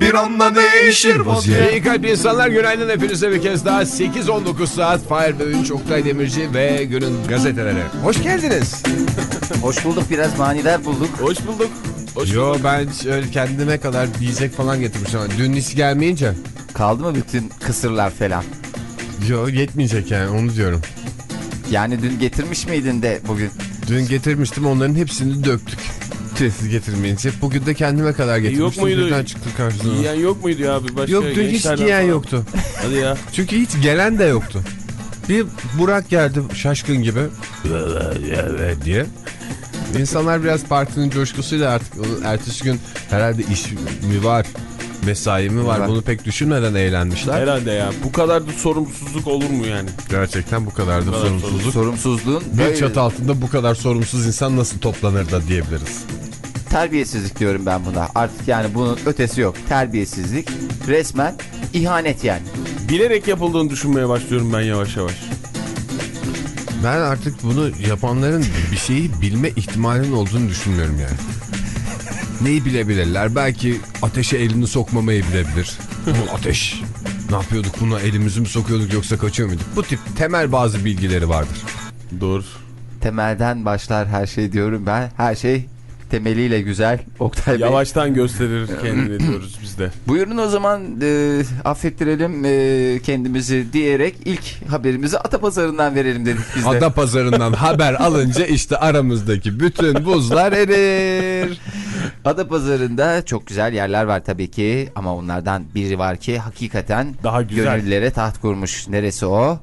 bir anda değişir vaziyet İyi kalp insanlar günaydın hepinize bir kez daha 8-19 saat Fahir ve Ünç Oktay Demirci ve günün gazeteleri. Hoş geldiniz. Hoş bulduk biraz manidar bulduk. Hoş bulduk. Hoş Yo ben şöyle kendime kadar yiyecek falan getirmişim ama dün hiç gelmeyince. Kaldı mı bütün kısırlar falan? Yo yetmeyecek yani onu diyorum. Yani dün getirmiş miydin de bugün? Dün getirmiştim onların hepsini döktük. Siz getirmeyince. Bugün de kendime kadar getirmiştim. yok muydu? Birden çıktı karşısına. Yiyen yok muydu ya abi? Başka Yok dün hiç giyen falan? yoktu. Hadi ya. Çünkü hiç gelen de yoktu. Bir Burak geldi şaşkın gibi. diye. İnsanlar biraz partinin coşkusuyla artık ertesi gün herhalde iş mi var, mesai mi var Var. bunu pek düşünmeden eğlenmişler. Herhalde ya. Bu kadar da sorumsuzluk olur mu yani? Gerçekten bu kadar da kadar sorumsuzluk. Sorumsuzluğun Bir çatı altında bu kadar sorumsuz insan nasıl toplanır da diyebiliriz. terbiyesizlik diyorum ben buna. Artık yani bunun ötesi yok. Terbiyesizlik resmen ihanet yani. Bilerek yapıldığını düşünmeye başlıyorum ben yavaş yavaş. Ben artık bunu yapanların bir şeyi bilme ihtimalinin olduğunu düşünmüyorum yani. Neyi bilebilirler? Belki ateşe elini sokmamayı bilebilir. Bu ateş. Ne yapıyorduk buna elimizi mi sokuyorduk yoksa kaçıyor muyduk? Bu tip temel bazı bilgileri vardır. Doğru. Temelden başlar her şey diyorum ben. Her şey temeliyle güzel. Oktay Bey. Yavaştan gösterir kendini diyoruz biz de. Buyurun o zaman e, affettirelim e, kendimizi diyerek ilk haberimizi Atapazarı'ndan verelim dedik biz de. Ada pazarından haber alınca işte aramızdaki bütün buzlar erir. Adapazarı'nda çok güzel yerler var tabii ki ama onlardan biri var ki hakikaten Daha güzel. gönüllere taht kurmuş. Neresi o?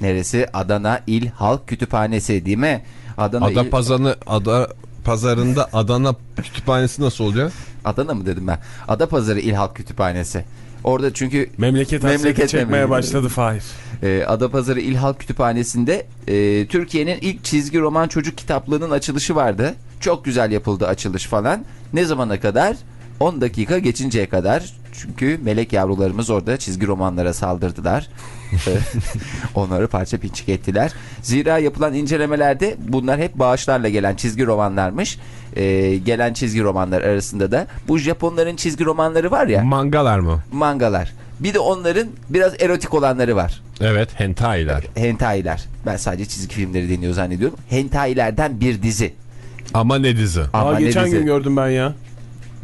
Neresi? Adana İl Halk Kütüphanesi değil mi? Adana Ada İl- ada pazarında Adana kütüphanesi nasıl oluyor? Adana mı dedim ben? Adapazarı İl Halk Kütüphanesi. Orada çünkü Memleket Memleket çekmeye başladı Fahir. e, Adapazarı İl Halk Kütüphanesi'nde e, Türkiye'nin ilk çizgi roman çocuk kitaplığının açılışı vardı. Çok güzel yapıldı açılış falan. Ne zamana kadar? 10 dakika geçinceye kadar. Çünkü melek yavrularımız orada çizgi romanlara saldırdılar. E, Onları parça pinçik ettiler. Zira yapılan incelemelerde bunlar hep bağışlarla gelen çizgi romanlarmış. E, gelen çizgi romanlar arasında da bu Japonların çizgi romanları var ya Mangalar mı? mangalar. Bir de onların biraz erotik olanları var. Evet hentailer. Hentailer. Ben sadece çizgi filmleri deniyor zannediyorum. Hentailerden bir dizi. Ama ne dizi? Ama Aa, ne geçen dizi. gün gördüm ben ya.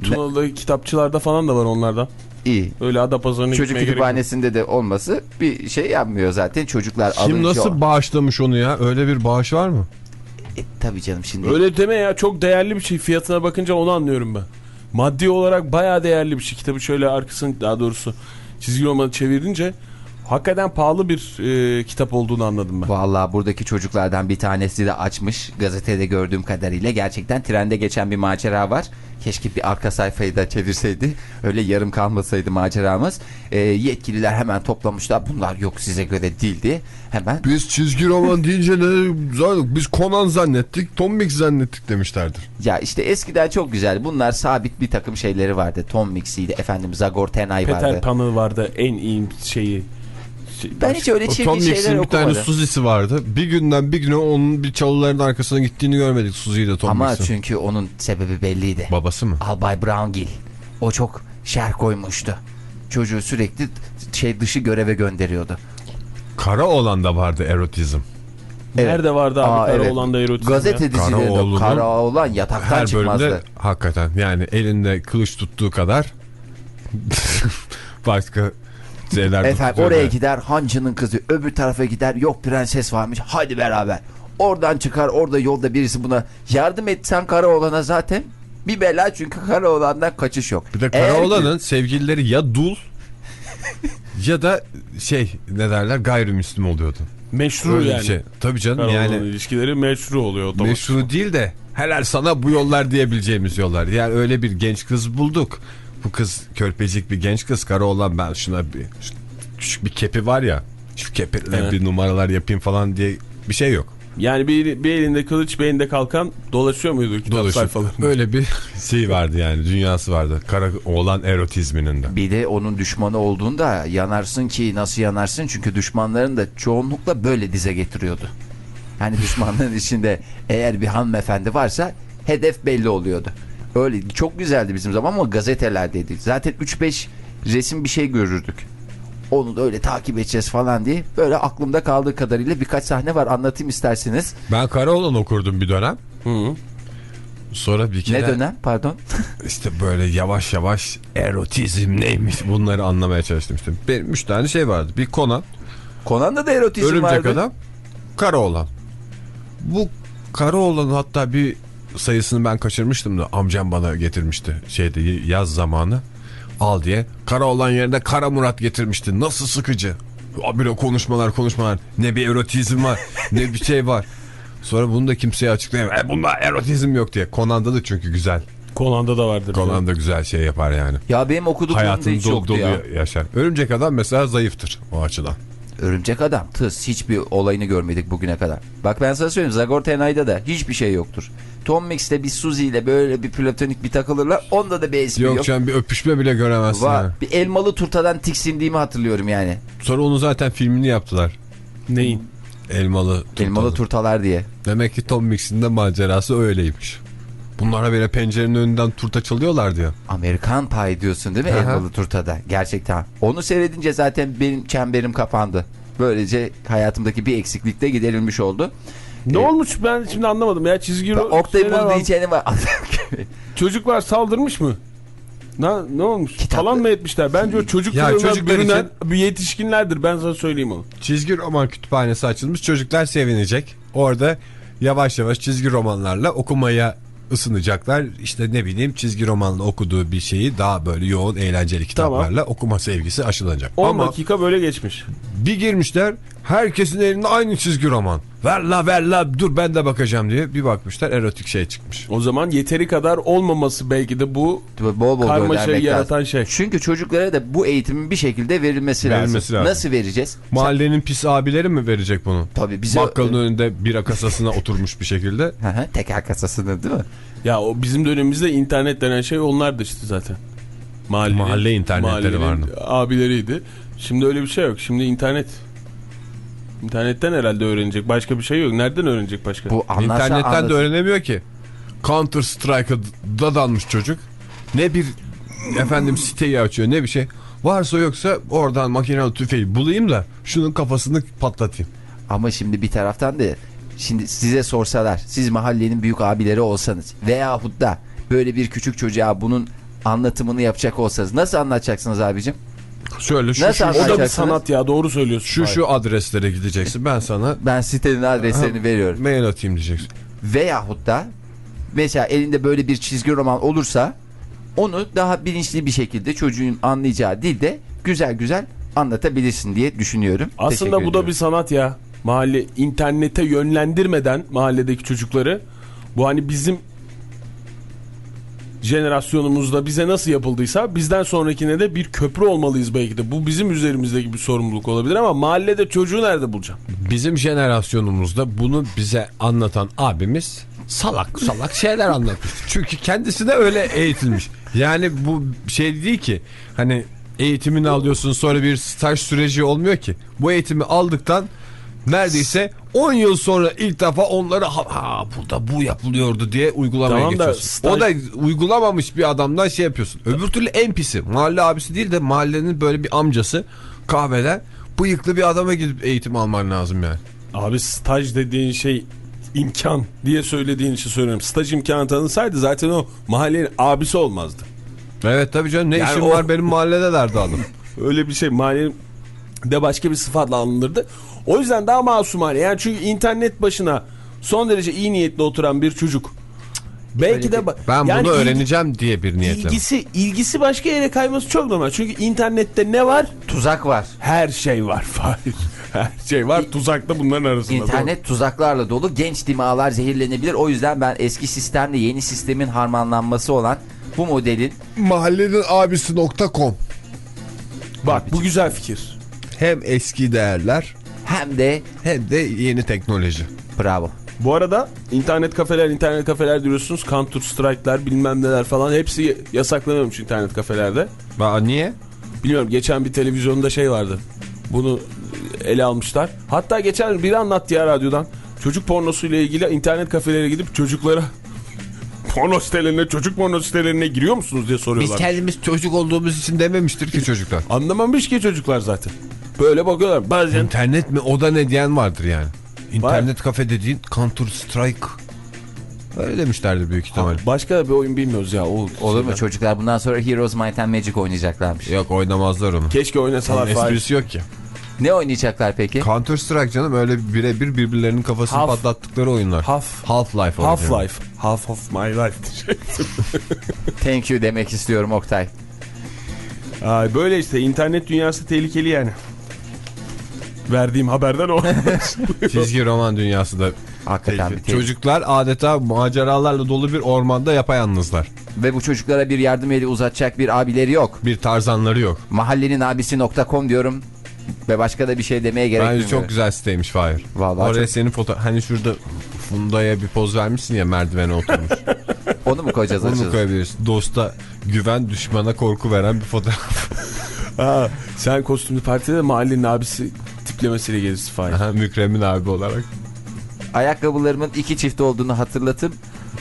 Tunalı'da kitapçılarda falan da var onlardan. İyi. Öyle Adapazarı'na Çocuk gitmeye gerek yok. kütüphanesinde de olması bir şey yapmıyor zaten. Çocuklar Kim alınca... nasıl bağışlamış onu ya? Öyle bir bağış var mı? E, tabii canım şimdi. Öyle deme ya çok değerli bir şey. Fiyatına bakınca onu anlıyorum ben. Maddi olarak bayağı değerli bir şey. Kitabı şöyle arkasını daha doğrusu çizgi romanı çevirince hakikaten pahalı bir e, kitap olduğunu anladım ben. Vallahi buradaki çocuklardan bir tanesi de açmış. Gazetede gördüğüm kadarıyla gerçekten trende geçen bir macera var. Keşke bir arka sayfayı da çevirseydi. Öyle yarım kalmasaydı maceramız. E, yetkililer hemen toplamışlar. Bunlar yok size göre değildi. Hemen Biz çizgi roman deyince ne zannettik? Biz Conan zannettik, Tom Mix zannettik demişlerdir. Ya işte eskiden çok güzel. Bunlar sabit bir takım şeyleri vardı. Tom Mix'iydi. Efendim Zagor Tenay Peter vardı. Pan'ı vardı en iyi şeyi. Şey- Ben hiç öyle çirkin Tom şeyler Mix'in bir tane okumadım. Suzi'si vardı. Bir günden bir güne onun bir çalıların arkasına gittiğini görmedik Suzi ile Tom Ama Mix'in. çünkü onun sebebi belliydi. Babası mı? Albay Browngil. O çok şer koymuştu. Çocuğu sürekli şey dışı göreve gönderiyordu. Kara olan da vardı erotizm. Evet. Nerede vardı abi Aa, evet. Karaoğlan'da erotizm Gazete ya? dizilerinde Karaoğlan yataktan Her çıkmazdı. bölümde hakikaten yani elinde kılıç tuttuğu kadar başka şeyler Efendim oraya yani. gider hancının kızı öbür tarafa gider yok prenses varmış hadi beraber. Oradan çıkar orada yolda birisi buna yardım etsen Karaoğlan'a zaten bir bela çünkü Karaoğlan'dan kaçış yok. Bir de Eğer ki- Karaoğlan'ın sevgilileri ya dul ya da şey ne derler gayrimüslim oluyordu. Meşru Öyle yani. bir şey. Tabii canım Karaoğlan yani ilişkileri meşru oluyor otomatik. meşru değil de helal sana bu yollar diyebileceğimiz yollar. Yani öyle bir genç kız bulduk. Bu kız körpecik bir genç kız kara olan ben şuna bir şu küçük bir kepi var ya şu kepiyle Evet. bir numaralar yapayım falan diye bir şey yok. Yani bir, bir elinde kılıç bir elinde kalkan dolaşıyor muydu kitap Dolaşıp sayfalarında? öyle bir şey vardı yani dünyası vardı. Kara oğlan erotizminin de. Bir de onun düşmanı olduğunda yanarsın ki nasıl yanarsın? Çünkü düşmanların da çoğunlukla böyle dize getiriyordu. Yani düşmanların içinde eğer bir hanımefendi varsa hedef belli oluyordu. Öyle çok güzeldi bizim zaman ama gazetelerdeydi. Zaten 3-5 resim bir şey görürdük. Onu da öyle takip edeceğiz falan diye. Böyle aklımda kaldığı kadarıyla birkaç sahne var anlatayım isterseniz. Ben kara oğlan okurdum bir dönem. Hı. Sonra bir kere Ne dönem pardon. işte böyle yavaş yavaş erotizm neymiş bunları anlamaya çalıştım işte. Benim üç tane şey vardı. Bir Conan, Conan'da da erotizm Örümcek vardı. Adam, Kara Oğlan. Bu Kara Oğlan'ın hatta bir sayısını ben kaçırmıştım da amcam bana getirmişti şeyde yaz zamanı. Al diye. Kara Oğlan yerine Kara Murat getirmişti. Nasıl sıkıcı. Böyle konuşmalar konuşmalar. Ne bir erotizm var ne bir şey var. Sonra bunu da kimseye açıklayamam. E bunda erotizm yok diye. Conan'da da çünkü güzel. Conan'da da vardır. Conan da güzel şey yapar yani. Ya benim okuduklarımda hiç dolu yoktu dolu ya. yaşar. Örümcek adam mesela zayıftır o açıdan. Örümcek adam tıs hiçbir olayını görmedik bugüne kadar. Bak ben sana söyleyeyim Zagor Tenay'da da hiçbir şey yoktur. Tom Mix'te bir Suzy ile böyle bir platonik bir takılırlar. Onda da bir espri yok. Yok canım bir öpüşme bile göremezsin. Va- yani. bir elmalı turtadan tiksindiğimi hatırlıyorum yani. Sonra onun zaten filmini yaptılar. Neyin? Elmalı. Elmalı turtalı. turtalar diye. Demek ki Tom Mix'in de macerası öyleymiş. Bunlara böyle pencerenin önünden turta çalıyorlar diyor. Amerikan Pie diyorsun değil mi Aha. elmalı turtada? Gerçekten. Onu seyredince zaten benim çemberim kapandı. Böylece hayatımdaki bir eksiklik de giderilmiş oldu. Ne Ee, olmuş ben şimdi anlamadım ya çizgi ro- Oktay bunu var. diyeceğini var. Çocuklar saldırmış mı? Ne, ne olmuş? Kitap- Falan mı etmişler? Bence o çocuk Ya çocuklar bürünen bir yetişkinlerdir. Ben sana söyleyeyim onu. Çizgi roman kütüphanesi açılmış. Çocuklar sevinecek. Orada yavaş yavaş çizgi romanlarla okumaya ısınacaklar. İşte ne bileyim çizgi romanla okuduğu bir şeyi daha böyle yoğun eğlenceli kitaplarla okuma sevgisi aşılanacak. 10 Ama dakika böyle geçmiş. bir girmişler herkesin elinde aynı çizgi roman. Ver la ver la dur ben de bakacağım diye bir bakmışlar erotik şey çıkmış. O zaman yeteri kadar olmaması belki de bu bol bol karmaşayı yaratan lazım. şey. Çünkü çocuklara da bu eğitimin bir şekilde verilmesi, Verilmesi lazım. lazım. Nasıl vereceğiz? Mahallenin pis abileri mi verecek bunu? Tabii bize... Bakkalın önünde bira kasasına oturmuş bir şekilde. Teker kasasını değil mi? Ya o bizim dönemimizde internet denen şey onlardı işte zaten. Mahallenin, Mahalle internetleri vardı. Abileriydi. Şimdi öyle bir şey yok. Şimdi internet. İnternetten herhalde öğrenecek. Başka bir şey yok. Nereden öğrenecek başka? Bu anlarsa İnternetten anlasın. de öğrenemiyor ki. Counter Strike'a dadanmış çocuk. Ne bir efendim siteyi açıyor ne bir şey. Varsa yoksa oradan makinalı tüfeği bulayım da şunun kafasını patlatayım. Ama şimdi bir taraftan da şimdi size sorsalar siz mahallenin büyük abileri olsanız veyahut da böyle bir küçük çocuğa bunun anlatımını yapacak olsanız nasıl anlatacaksınız abicim? Şöyle şu Nasıl şu, o da bir sanat ya doğru söylüyorsun. şu, şu adreslere gideceksin. Ben sana Ben sitenin adreslerini veriyorum. mail atayım diyeceksin. Veyahut da mesela elinde böyle bir çizgi roman olursa onu daha bilinçli bir şekilde çocuğun anlayacağı dilde güzel güzel anlatabilirsin diye düşünüyorum. Aslında Teşekkür bu da bir sanat ya. Mahalle internete yönlendirmeden mahalledeki çocukları bu hani bizim jenerasyonumuzda bize nasıl yapıldıysa bizden sonrakine de bir köprü olmalıyız belki de. Bu bizim üzerimizdeki bir sorumluluk olabilir ama mahallede çocuğu nerede bulacağım? Bizim jenerasyonumuzda bunu bize anlatan abimiz salak salak şeyler anlatmış. Çünkü kendisi de öyle eğitilmiş. Yani bu şey değil ki hani eğitimini alıyorsun sonra bir staj süreci olmuyor ki. Bu eğitimi aldıktan neredeyse 10 yıl sonra ilk defa onları ha, ha, burada bu yapılıyordu diye uygulamaya Tamam da geçiyorsun. staj- O da uygulamamış bir adamdan şey yapıyorsun. Öbür türlü en pisi. Mahalle abisi değil de mahallenin böyle bir amcası kahveden bıyıklı bir adama gidip eğitim alman lazım yani. Abi staj dediğin şey imkan diye söylediğin için söylüyorum. Staj imkanı tanınsaydı zaten o mahallenin abisi olmazdı. Evet tabii canım ne Yani işim o- var benim mahallede derdi adam. Öyle bir şey mahallenin de başka bir sıfatla alınırdı. O yüzden daha masumane. Yani çünkü internet başına son derece iyi niyetli oturan bir çocuk Belki de. Ben yani bunu ilgi- öğreneceğim diye bir niyetle. İlgisi, ilgisi başka yere kayması çok normal. Çünkü internette ne var? Tuzak var. Her şey var. Her şey var. Tuzak da bunların arasında. İnternet tuzaklarla dolu. Genç dimağlar zehirlenebilir. O yüzden ben eski sistemle yeni sistemin harmanlanması olan bu modelin Mahallenin abisi.com. Bak bu güzel fikir. Hem eski değerler hem de hem de yeni teknoloji. bravo. Bu arada internet kafeler, internet kafeler diyorsunuz. Counter Strike'lar bilmem neler falan hepsi yasaklanıyormuş internet kafelerde. Ba niye? Biliyorum geçen bir televizyonda şey vardı. Bunu ele almışlar. Hatta geçen biri anlattı ya radyodan. Çocuk pornosuyla ilgili internet kafelere gidip çocuklara porno sitelerine, çocuk porno sitelerine giriyor musunuz diye Biz soruyorlar. kendimiz çocuk olduğumuz için dememiştir ki çocuklar. Anlamamış ki çocuklar zaten. Böyle bakıyorlar. Bazen İnternet mi o da ne diyen vardır yani. İnternet kafe dediğin Counter Strike. Öyle demişlerdir büyük ihtimal. başka bir oyun bilmiyoruz ya. O Olur mu çocuklar bundan sonra Heroes Might and Magic oynayacaklarmış. Yok oynamazlar onu. Keşke oynasalar Fahir. esprisi yok ki. Ne oynayacaklar peki? Counter Strike canım öyle birebir birbirlerinin kafasını Half- patlattıkları oyunlar. Half- Half-Life. oynuyor. Half-Life. Half of my life. Thank you demek istiyorum Oktay. Ay böyle işte internet dünyası tehlikeli yani. Verdiğim haberden o. Çizgi roman dünyası da Hakikaten bir. Çocuklar adeta maceralarla dolu bir ormanda yapayalnızlar. Ve bu çocuklara bir yardım eli uzatacak bir abileri yok. Bir tarzanları yok. Mahallenin abisi.com diyorum. Ve başka da bir şey demeye gerek Bence yok. çok güzel siteymiş Fahir. Vallahi Oraya çok- senin foto... Hani şurada Funda'ya bir poz vermişsin ya merdivene oturmuş. Onu mu koyacağız Onu mu açacağız? koyabilirsin? Dosta güven, düşmana korku veren bir fotoğraf. Ha, sen kostümlü partide de mahallenin abisi tiplemesiyle gelirsin Fahir. Mükremin abi olarak. Ayakkabılarımın iki çift olduğunu hatırlatıp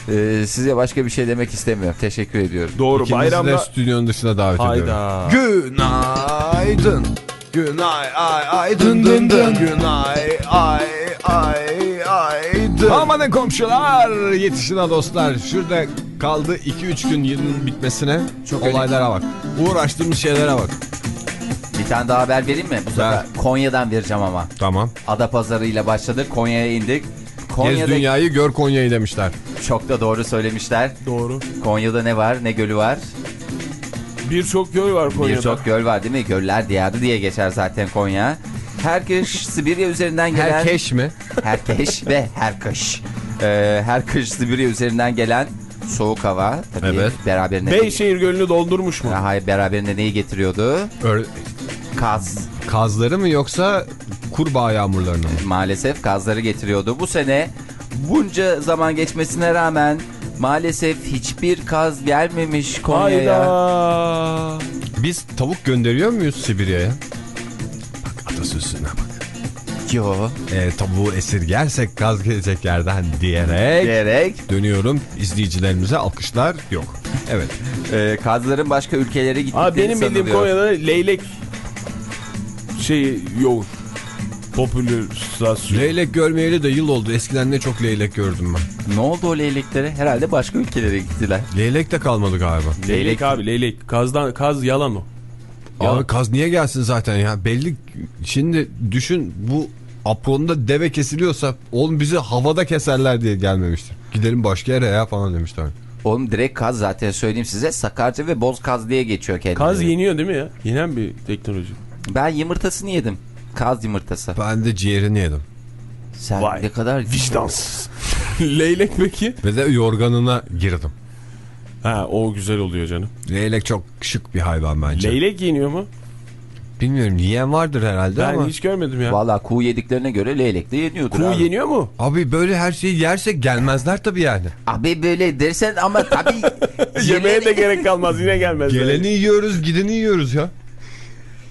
e, size başka bir şey demek istemiyorum. Teşekkür ediyorum. Doğru İkimizi de bayramda... stüdyonun dışına davet ediyorum. Hayda. Günaydın. Günay ay ay dın dın dın. Günay ay ay ay dın. Amanın komşular yetişin ha dostlar. Şurada kaldı 2-3 gün yılın bitmesine. Çok olaylara bak. Uğraştığımız şeylere bak. Bir tane daha haber vereyim mi? Bu sefer. Konya'dan vereceğim ama. Tamam. Adapazarı ile başladık. Konya'ya indik. Gez Konya'da dünyayı gör Konya'yı demişler. çok da doğru söylemişler. Doğru. Konya'da ne var? Ne gölü var? Birçok göl var Konya'da. Birçok göl var değil mi? Göller diyarı diye geçer zaten Konya. Herkes Sibirya üzerinden gelen... Herkeş mi? Herkeş ve her kış. Ee, her kış Sibirya üzerinden gelen soğuk hava. Tabii Evet. Beraberinde... Beyşehir Gölü'nü doldurmuş mu? Ya Hayır beraberinde neyi getiriyordu? Ör- Kaz. Kazları mı yoksa kurbağa yağmurlarını mı? Maalesef kazları getiriyordu. Bu sene bunca zaman geçmesine rağmen maalesef hiçbir kaz gelmemiş Konya'ya. Hayda. Biz tavuk gönderiyor muyuz Sibirya'ya? Bak atasözüne bak. Yo. E, tavuğu esirgersek gaz gelecek yerden diyerek Diyerek dönüyorum. İzleyicilerimize alkışlar yok. Evet. e, kazların başka ülkelere gittikleri Abi benim bildiğim sanılıyor. Konya'da leylek şey yoğun. Popülerizasyon. Leylek görmeyeli de yıl oldu. Eskiden ne çok leylek gördüm ben. Ne oldu o leyleklere? Herhalde başka ülkelere gittiler. Leylek de kalmadı galiba. Leylek abi leylek. Kazdan, kaz yalan o. Abi kaz niye gelsin zaten ya? Belli şimdi düşün bu apronda deve kesiliyorsa oğlum bizi havada keserler diye gelmemiştir. Gidelim başka yere ya falan demişler. Oğlum direkt kaz zaten söyleyeyim size. Sakarca ve boz kaz diye geçiyor kendileri. Kaz yeniyor değil mi ya? Yenen bir teknoloji. Ben yumurtasını yedim. Kaz yumurtası. Ben de ciğerini yedim. Sen Vay, ne kadar Vicdansız. leylek peki? Ve de yorganına girdim. Ha o güzel oluyor canım. Leylek çok şık bir hayvan bence. Leylek yeniyor mu? Bilmiyorum yiyen vardır herhalde Ben ama. hiç görmedim ya. Valla kuğu yediklerine göre leylek de yeniyordur Kuğu abi. yeniyor mu? Abi böyle her şeyi yersek gelmezler tabii yani. Abi böyle dersen ama tabii Yemeğe de gerek kalmaz yine gelmez. Geleni yiyoruz gideni yiyoruz ya.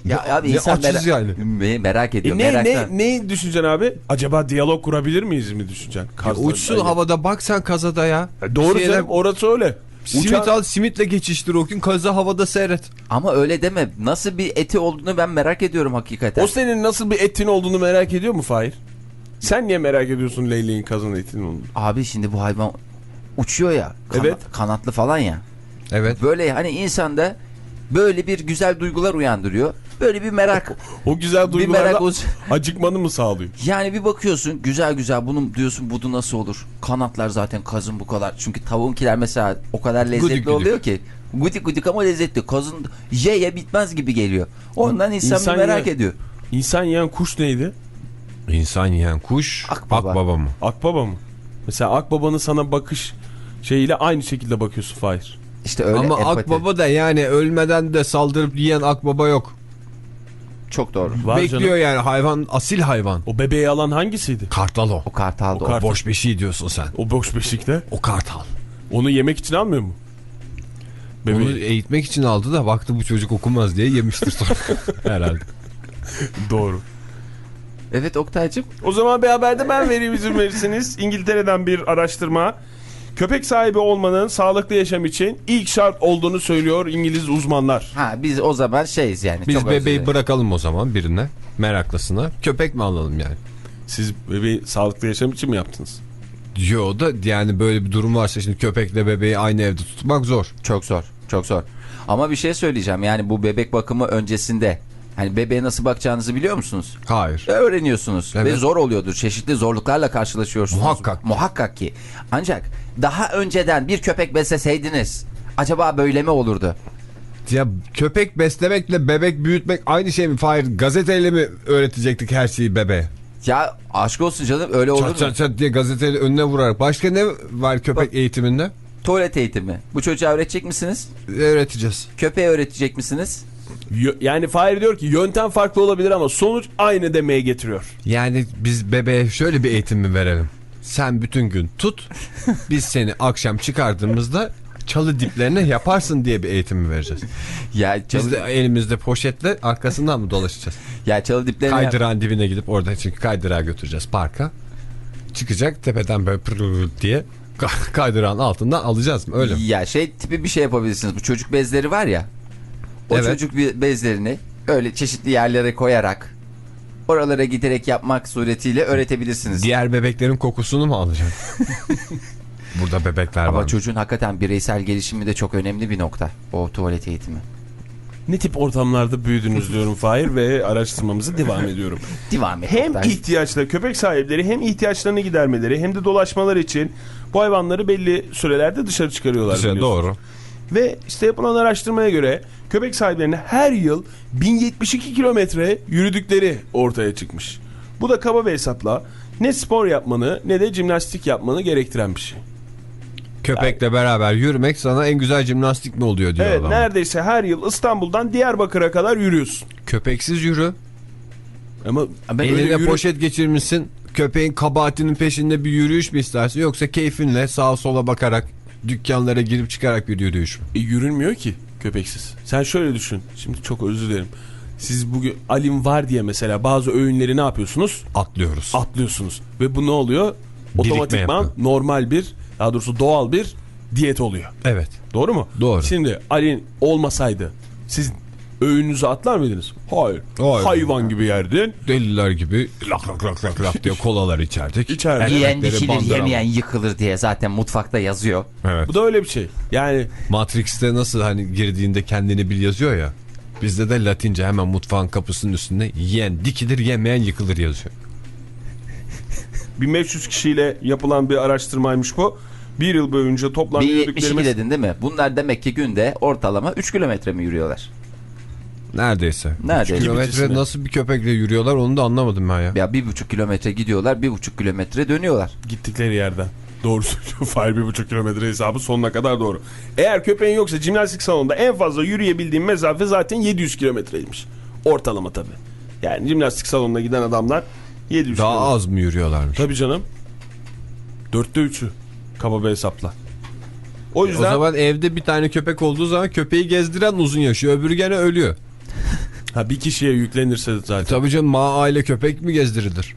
Ya abi ne insan açız yani. Me- merak E ediyor. ne, meraktan. ne, ne düşüneceksin abi? Acaba diyalog kurabilir miyiz mi düşüneceksin? Ya uçsun havada bak sen kazada ya. E doğru şeyler- canım orası öyle. Simit Uçan- al simitle geçiştir o gün kazı havada seyret. Ama öyle deme. Nasıl bir eti olduğunu ben merak ediyorum hakikaten. O senin nasıl bir etin olduğunu merak ediyor mu Fahir? Sen niye merak ediyorsun leyleğin kazın etinin olduğunu? Abi şimdi bu hayvan uçuyor ya. kana- Evet. Kanatlı falan ya. Evet. Böyle hani insanda böyle bir güzel duygular uyandırıyor. Böyle bir merak. O güzel bir duygularla merak acıkmanı mı sağlıyor? Yani bir bakıyorsun güzel güzel bunun diyorsun budu nasıl olur? Kanatlar zaten kazın bu kadar. Çünkü tavuğunkiler mesela o kadar lezzetli Gudik gudik. oluyor ki. Gudik gudik ama lezzetli. Kazın ye ye bitmez gibi geliyor. Ondan insan, İnsan merak yer- ediyor. İnsan yiyen kuş neydi? İnsan yiyen kuş Akbaba. akbaba, mı? Akbaba mı? Mesela akbabanın sana bakış şeyiyle aynı şekilde bakıyorsun Fahir. İşte öyle Ama empati. akbaba da yani ölmeden de saldırıp yiyen akbaba yok. Çok doğru. Var Bekliyor canım. yani hayvan asil hayvan. O bebeği alan hangisiydi? Kartal o. O kartaldı O o. Boş beşiği diyorsun sen. O boş beşikte. O kartal. Onu yemek için almıyor mu? Onu Bebeği. eğitmek için aldı da baktı bu çocuk okumaz diye yemiştir sonra. Herhalde. Doğru. Evet Oktay'cım. O zaman bir haberde ben vereyim izin verirseniz. İngiltere'den bir araştırma. Köpek sahibi olmanın sağlıklı yaşam için ilk şart olduğunu söylüyor İngiliz uzmanlar. Ha biz o zaman şeyiz yani. Biz Çok bebeği dilerim. bırakalım o zaman birine. Meraklısına. Köpek mi alalım yani? Siz bebeği sağlıklı yaşam için mi yaptınız? Yo da yani böyle bir durum varsa şimdi köpekle bebeği aynı evde tutmak zor. Çok zor. Çok zor. Ama bir şey söyleyeceğim. Yani bu bebek bakımı öncesinde hani bebeğe nasıl bakacağınızı biliyor musunuz? Hayır. Öğreniyorsunuz Evet. ve zor oluyordur. Çeşitli zorluklarla karşılaşıyorsunuz. Muhakkak. Muhakkak ki. Ancak daha önceden bir köpek besleseydiniz acaba böyle mi olurdu? Ya köpek beslemekle bebek büyütmek aynı şey mi? Hayır gazeteyle mi öğretecektik her şeyi bebeğe? Ya aşk olsun canım öyle olur Çat mu? çat çat diye gazeteyle önüne vurarak. Başka ne var köpek eğitiminde? Tuvalet eğitimi. Bu çocuğa öğretecek misiniz? Öğreteceğiz. Köpeğe öğretecek misiniz? Yani Fahir diyor ki yöntem farklı olabilir ama sonuç aynı demeye getiriyor. Yani biz bebeğe şöyle bir eğitim mi verelim? Sen bütün gün tut. Biz seni akşam çıkardığımızda çalı diplerine yaparsın diye bir eğitim mi vereceğiz? Ya Biz çalı, de elimizde poşetle arkasından mı dolaşacağız? ya çalı diplerine Kaydırağın dibine gidip orada çünkü kaydırağı götüreceğiz parka. Çıkacak tepeden böyle pırr diye ka- kaydırağın altından alacağız mı öyle mi? Ya şey tipi bir şey yapabilirsiniz. Bu çocuk bezleri var ya. O Evet. çocuk be- bezlerini öyle çeşitli yerlere koyarak oralara giderek yapmak suretiyle öğretebilirsiniz. Diğer bebeklerin kokusunu mu alacak? Burada bebekler Ama var. çocuğun hakikaten bireysel gelişimi de çok önemli bir nokta. O tuvalet eğitimi. Ne tip ortamlarda büyüdünüz diyorum Fahir ve araştırmamıza devam ediyorum. Devam et. Hem Oktay. ihtiyaçları köpek sahipleri hem ihtiyaçlarını gidermeleri hem de dolaşmalar için bu hayvanları belli sürelerde dışarı çıkarıyorlar. Dışarı, doğru. Ve işte yapılan araştırmaya göre köpek sahiplerinin her yıl 1072 kilometre yürüdükleri ortaya çıkmış. Bu da kaba bir hesapla ne spor yapmanı ne de jimnastik yapmanı gerektiren bir şey. Köpekle beraber yürümek sana en güzel jimnastik mi oluyor diyor Evet adam. neredeyse her yıl İstanbul'dan Diyarbakır'a kadar yürüyorsun. Köpeksiz yürü. Ama Ben Eline yürü- poşet geçirmişsin. Köpeğin kabahatinin peşinde bir yürüyüş mü istersin yoksa keyfinle sağa sola bakarak dükkanlara girip çıkarak bir yürüyüş? E, yürünmüyor ki köpeksiz. Sen şöyle düşün. Şimdi çok özür dilerim. Siz bugün alim var diye mesela bazı öğünleri ne yapıyorsunuz? Atlıyoruz. Atlıyorsunuz. Ve bu ne oluyor? Birikme Otomatikman yapıyor. normal bir daha doğrusu doğal bir diyet oluyor. Evet. Doğru mu? Doğru. Şimdi alin olmasaydı siz öğününüzü atlar mıydınız? Hayır. Hayır. Hayvan gibi yerdin. Deliler gibi lak lak lak lak lak diye kolalar içerdik. İçerdik. Yiyen bandıralım. yemeyen yıkılır diye zaten mutfakta yazıyor. Evet. Bu da öyle bir şey. Yani Matrix'te nasıl hani girdiğinde kendini bil yazıyor ya. Bizde de Latince hemen mutfağın kapısının üstünde yiyen dikilir yemeyen yıkılır yazıyor. 1500 kişiyle yapılan bir araştırmaymış bu. Bir yıl boyunca toplam 1072 yürüdüklerimiz... dedin değil mi? Bunlar demek ki günde ortalama 3 kilometre mi yürüyorlar? Neredeyse. Neredeyse. Kilometre nasıl bir köpekle yürüyorlar onu da anlamadım ben ya. Ya bir buçuk kilometre gidiyorlar, bir buçuk kilometre dönüyorlar. Gittikleri yerden. Doğru söylüyor. Fahir bir buçuk kilometre hesabı sonuna kadar doğru. Eğer köpeğin yoksa jimnastik salonunda en fazla yürüyebildiğin mesafe zaten 700 kilometreymiş. Ortalama tabii. Yani jimnastik salonuna giden adamlar 700 Daha kilometre. az mı yürüyorlarmış? Tabii canım. Dörtte üçü. Kaba bir hesapla. O O yüzden zaman evde bir tane köpek olduğu zaman köpeği gezdiren uzun yaşıyor. Öbürü gene ölüyor. Ha, bir kişiye yüklenirse zaten. Tabii canım ma aile köpek mi gezdirilir?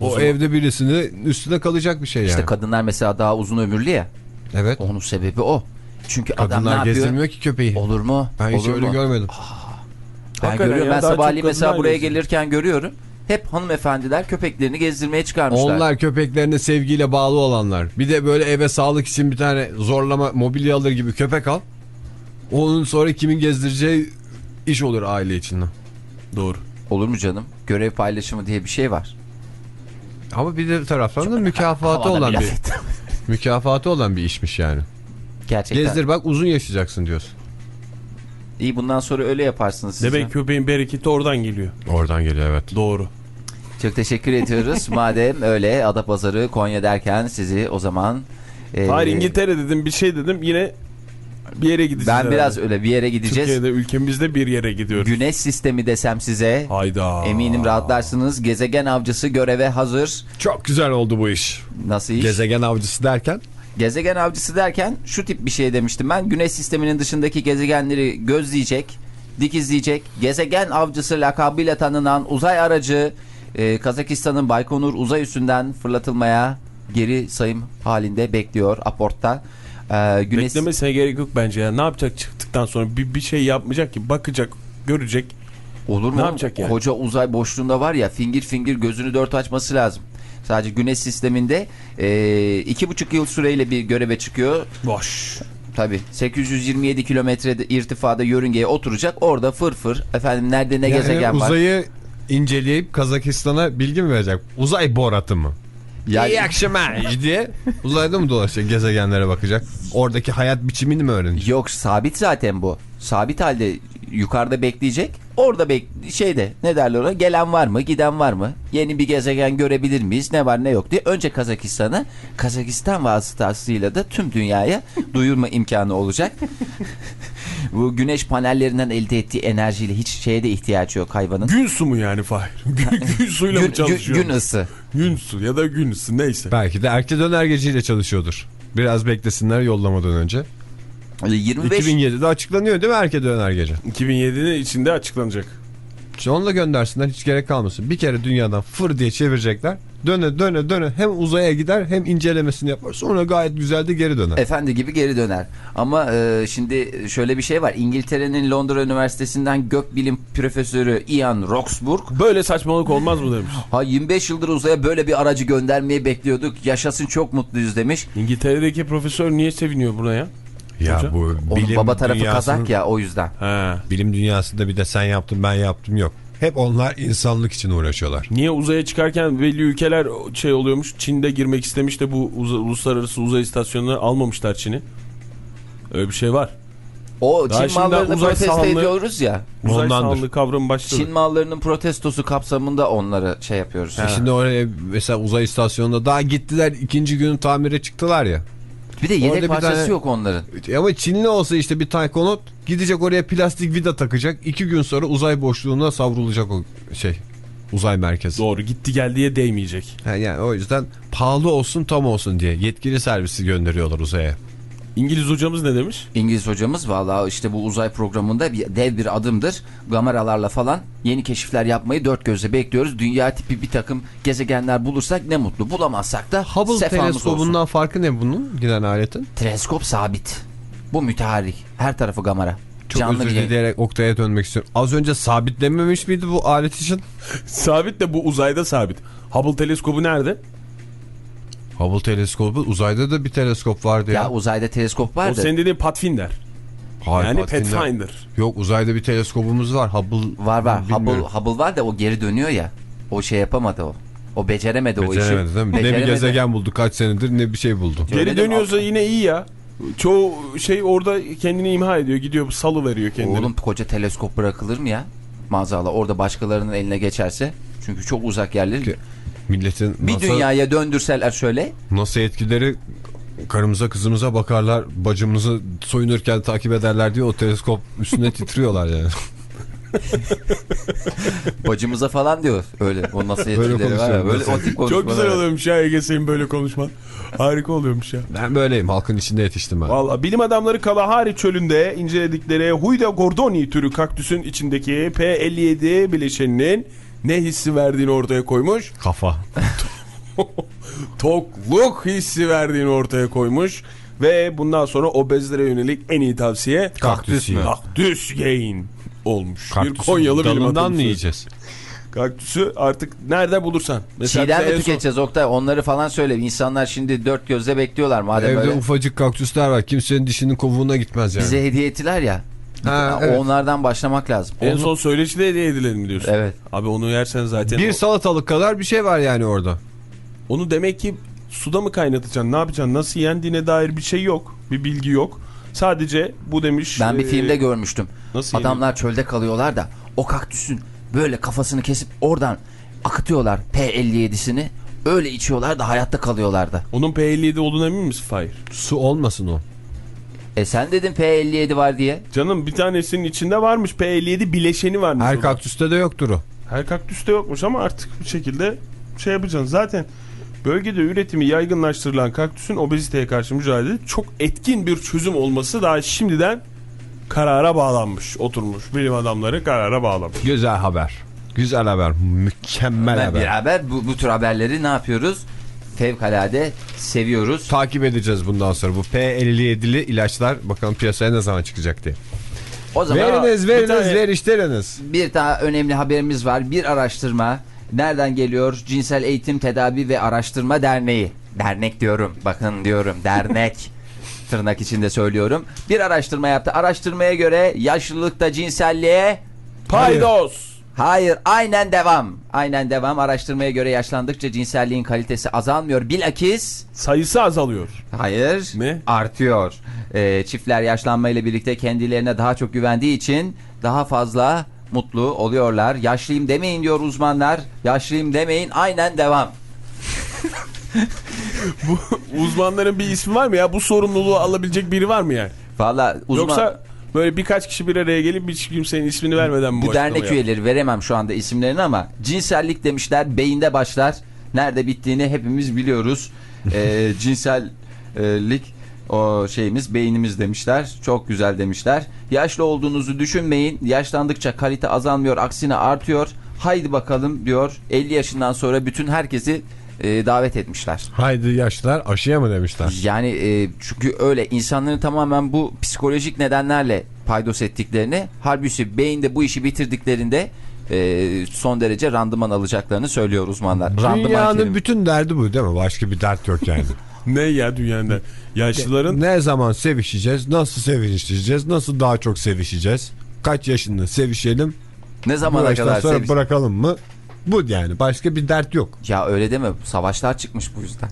O, O zaman- evde birisini üstüne kalacak bir şey yani. İşte kadınlar mesela daha uzun ömürlü ya. evet. Onun sebebi o. Çünkü adam ne Kadınlar yapıyor? gezdirmiyor ki köpeği. Olur mu? Ben hiç Olur öyle mu? görmedim. Ben Hakikaten görüyorum. ya, Ben sabahleyin mesela kadınlar buraya geziyor. gelirken görüyorum. Hep hanımefendiler köpeklerini gezdirmeye çıkarmışlar. Onlar köpeklerine sevgiyle bağlı olanlar. Bir de böyle eve sağlık için bir tane zorlama mobilya alır gibi köpek al. Onun sonra kimin gezdireceği iş olur aile içinde. Doğru. Olur mu canım? Görev paylaşımı diye bir şey var. Ama bir de taraftan da mükafatı olan bir mükafatı olan bir işmiş yani. Gerçekten. Gezdir bak uzun yaşayacaksın diyorsun. İyi bundan sonra öyle yaparsınız siz. Demek köpeğin bereketi oradan geliyor. Oradan geliyor evet. Doğru. Çok teşekkür ediyoruz. Madem öyle Adapazarı Konya derken sizi o zaman... e, Hayır İngiltere dedim bir şey dedim yine bir yere gideceğiz. Ben herhalde. biraz öyle bir yere gideceğiz. Türkiye'de ülkemizde bir yere gidiyoruz. Güneş sistemi desem size. Hayda. Eminim rahatlarsınız. Gezegen avcısı göreve hazır. Çok güzel oldu bu iş. Nasıl iş? Gezegen avcısı derken Gezegen avcısı derken şu tip bir şey demiştim ben. Güneş sisteminin dışındaki gezegenleri gözleyecek, dikizleyecek. Gezegen avcısı lakabıyla tanınan uzay aracı e, Kazakistan'ın Baykonur uzay üstünden fırlatılmaya geri sayım halinde bekliyor aportta. E, güneş Beklemesine gerek yok bence ya. Ne yapacak çıktıktan sonra bir, bir şey yapmayacak ki. Bakacak, görecek. olur mu? Ne yapacak yani? Koca uzay boşluğunda var ya fingir fingir gözünü dört açması lazım. Sadece güneş sisteminde e, iki buçuk yıl süreyle bir göreve çıkıyor. Boş. Tabii 827 kilometrede irtifada yörüngeye oturacak. Orada fır fır efendim nerede ne gezegen var. uzayı inceleyip Kazakistan'a bilgi mi verecek? Uzay boratı mı? Ya- İyi akşamlar diye uzayda mı dolaşacak gezegenlere bakacak? Oradaki hayat biçimini mi öğrenecek? Yok sabit zaten bu. Sabit halde yukarıda bekleyecek. Orada bek şeyde ne derler ona gelen var mı giden var mı? Yeni bir gezegen görebilir miyiz? Ne var ne yok diye. Önce Kazakistan'a Kazakistan vasıtasıyla da tüm dünyaya duyurma imkanı olacak. bu güneş panellerinden elde ettiği enerjiyle hiç şeye de ihtiyaç yok hayvanın. Gün su mu yani Fahir? Gün, gün suyla Gün, mı çalışıyor? gün, gün ısı. Gün su ya da gün ısı neyse. Belki de erkek önergeciyle çalışıyordur. Biraz beklesinler yollamadan önce. 25 2007'de açıklanıyor değil mi erkek önergeci? 2007'nin içinde açıklanacak. İşte onu da göndersinler hiç gerek kalmasın. Bir kere dünyadan fır diye çevirecekler. Döne döne döne hem uzaya gider hem incelemesini yapar. Sonra gayet güzel de geri döner. Efendi gibi geri döner. Ama e, şimdi şöyle bir şey var. İngiltere'nin Londra Üniversitesi'nden gökbilim profesörü Ian Roxburgh Böyle saçmalık olmaz mı demiş. ha 25 yıldır uzaya böyle bir aracı göndermeyi bekliyorduk. Yaşasın çok mutluyuz demiş. İngiltere'deki profesör niye seviniyor buna ya? Ya Hoca? bu Onun bilim baba tarafı dünyasının- kazak ya o yüzden. He. Bilim dünyasında bir de sen yaptın ben yaptım yok. Hep onlar insanlık için uğraşıyorlar. Niye uzaya çıkarken belli ülkeler şey oluyormuş. Çin'de girmek istemiş de bu uluslararası uzay istasyonlarını almamışlar Çin'i. Öyle bir şey var. O Daha Çin mallarını uzay protesto sahanlığı- ediyoruz ya. Uzay Ondandır. sahanlığı kavramı başladı. Çin mallarının protestosu kapsamında onları şey yapıyoruz. E Şimdi oraya mesela uzay istasyonunda daha gittiler ikinci gün tamire çıktılar ya. Bir de yedek Orada parçası tane- yok onların. Ama Çinli olsa işte bir taykonot gidecek oraya plastik vida takacak. iki gün sonra uzay boşluğuna savrulacak o şey uzay merkezi. Doğru gitti geldiye değmeyecek. Ha, Yani o yüzden pahalı olsun tam olsun diye yetkili servisi gönderiyorlar uzaya. İngiliz hocamız ne demiş? İngiliz hocamız vallahi işte bu uzay programında bir dev bir adımdır. Kameralarla falan yeni keşifler yapmayı dört gözle bekliyoruz. Dünya tipi bir takım gezegenler bulursak ne mutlu. Bulamazsak da Hubble sefamız olsun. teleskobundan farkı ne bunun giden aletin? Teleskop sabit. Bu müteharrik. Her tarafı kamera. Çok Canlı özür dileyerek Oktay'a dönmek istiyorum. Az önce sabitlememiş miydi bu alet için? Sabit de bu uzayda sabit. Hubble teleskobu nerede? Hubble teleskobu uzayda da bir teleskop vardı ya. Ya uzayda teleskop O vardı. senin dediğin Pathfinder. Hayır, yani Pathfinder. Pathfinder. Yok uzayda bir teleskobumuz var. Hubble Var var. Hubble. Hubble var da o geri dönüyor ya. O şey yapamadı o. O beceremedi, o işi. Beceremedi değil mi? Ne bir Beceremedi. gezegen buldu kaç senedir ne bir şey buldu. Geri dönüyorsa yine iyi ya. Çoğu şey orada kendini imha ediyor. Gidiyor salı veriyor kendini. Oğlum koca teleskop bırakılır mı ya? Maazallah orada başkalarının eline geçerse. Çünkü çok uzak yerler. Milletin Bir NASA, dünyaya döndürseler şöyle. NASA etkileri karımıza kızımıza bakarlar bacımızı soyunurken takip ederler diye o teleskop üstüne titriyorlar yani. Bacımıza falan diyor. Öyle. O nasıl etkileri var ya. Böyle o tip Çok güzel oluyormuş ya Ege senin böyle konuşman. Harika oluyormuş ya. Ben böyleyim halkın içinde yetiştim ben. Valla bilim adamları Kalahari çölünde inceledikleri Huida gordoni türü kaktüsün içindeki P57 bileşeninin ne hissi verdiğini ortaya koymuş. Kafa. Tokluk hissi verdiğini ortaya koymuş. Ve bundan sonra obezlere yönelik en iyi tavsiye Kaktüs mü? Kaktüs yiyin olmuş. bir Kaktüsün Konyalı bilim adamı mı yiyeceğiz? Kaktüsü artık nerede bulursan. Çiğden bize mi en son- tüketeceğiz Oktay? Onları falan söyle. İnsanlar şimdi dört gözle bekliyorlar madem Evde öyle. ufacık kaktüsler var. Kimsenin dişinin kovuğuna gitmez yani. Bize hediye ettiler ya. Ha, evet. Onlardan başlamak lazım. En Onu- son söyleşide hediye edilelim mi diyorsun? Evet. Abi onu yersen zaten Bir o- salatalık kadar bir şey var yani orada. onu demek ki suda mı kaynatacaksın? Ne yapacaksın? Nasıl yendiğine dair bir şey yok. Bir bilgi yok. Sadece bu demiş. Ben bir e, filmde görmüştüm. nasıl Adamlar çölde kalıyorlar da o kaktüsün böyle kafasını kesip oradan akıtıyorlar P57'sini. Öyle içiyorlar da hayatta kalıyorlar da. Onun P57 olduğuna emin misin Fahir? Su olmasın o. E sen dedin P57 var diye. Canım bir tanesinin içinde varmış P57 bileşeni varmış. Her kaktüste de yoktur o. Her kaktüste yokmuş ama artık bir şekilde şey yapacaksın. Zaten bölgede üretimi yaygınlaştırılan kaktüsün obeziteye karşı mücadele çok etkin bir çözüm olması daha şimdiden karara bağlanmış. Oturmuş bilim adamları karara bağlamış. Güzel haber. Güzel haber. Mükemmel Ben haber. bir haber bu, bu tür haberleri ne yapıyoruz? Fevkalade seviyoruz. Takip edeceğiz bundan sonra. Bu P57'li ilaçlar bakalım piyasaya ne zaman çıkacak diye. O zaman Veriniz veriniz tane- veriştiriniz. bir daha önemli haberimiz var. Bir araştırma nereden geliyor? Cinsel Eğitim Tedavi ve Araştırma Derneği. Dernek diyorum. Bakın diyorum. Dernek. Tırnak içinde söylüyorum. Bir araştırma yaptı. Araştırmaya göre yaşlılıkta cinselliğe Paydos. Hayır, aynen devam. Aynen devam. Araştırmaya göre yaşlandıkça cinselliğin kalitesi azalmıyor. Bilakis Sayısı azalıyor. hayır, Ne? artıyor. Ee, çiftler yaşlanmayla birlikte kendilerine daha çok güvendiği için daha fazla mutlu oluyorlar. Yaşlıyım demeyin diyor uzmanlar. Yaşlıyım demeyin, aynen devam. Uzmanların bir ismi var mı ya? Bu sorumluluğu alabilecek biri var mı yani? Valla uzman... Yoksa böyle birkaç kişi bir araya gelip hiç kimsenin ismini vermeden Bu dernek üyeleri veremem şu anda isimlerini ama cinsellik demişler beyinde başlar. Nerede bittiğini hepimiz biliyoruz. Ee, cinsellik o şeyimiz beynimiz demişler. Çok güzel demişler. Yaşlı olduğunuzu düşünmeyin. Yaşlandıkça kalite azalmıyor aksine artıyor. Haydi bakalım diyor. 50 yaşından sonra bütün herkesi e, davet etmişler. Haydi yaşlılar aşıya mı demişler? Yani e, çünkü öyle insanların tamamen bu psikolojik nedenlerle paydos ettiklerini halbuki beyinde bu işi bitirdiklerinde e, son derece randıman alacaklarını söylüyor uzmanlar. Randıman Dünyanın kelime- bütün derdi bu değil mi? Başka bir dert yok yani. Ne ya dünyada? Yaşlıların ne zaman sevişeceğiz? Nasıl sevişeceğiz? Nasıl daha çok sevişeceğiz? Kaç yaşında sevişelim? ne zamana kadar sonra seviş- bırakalım mı? Bu yani. Başka bir dert yok. Ya öyle deme savaşlar çıkmış bu yüzden.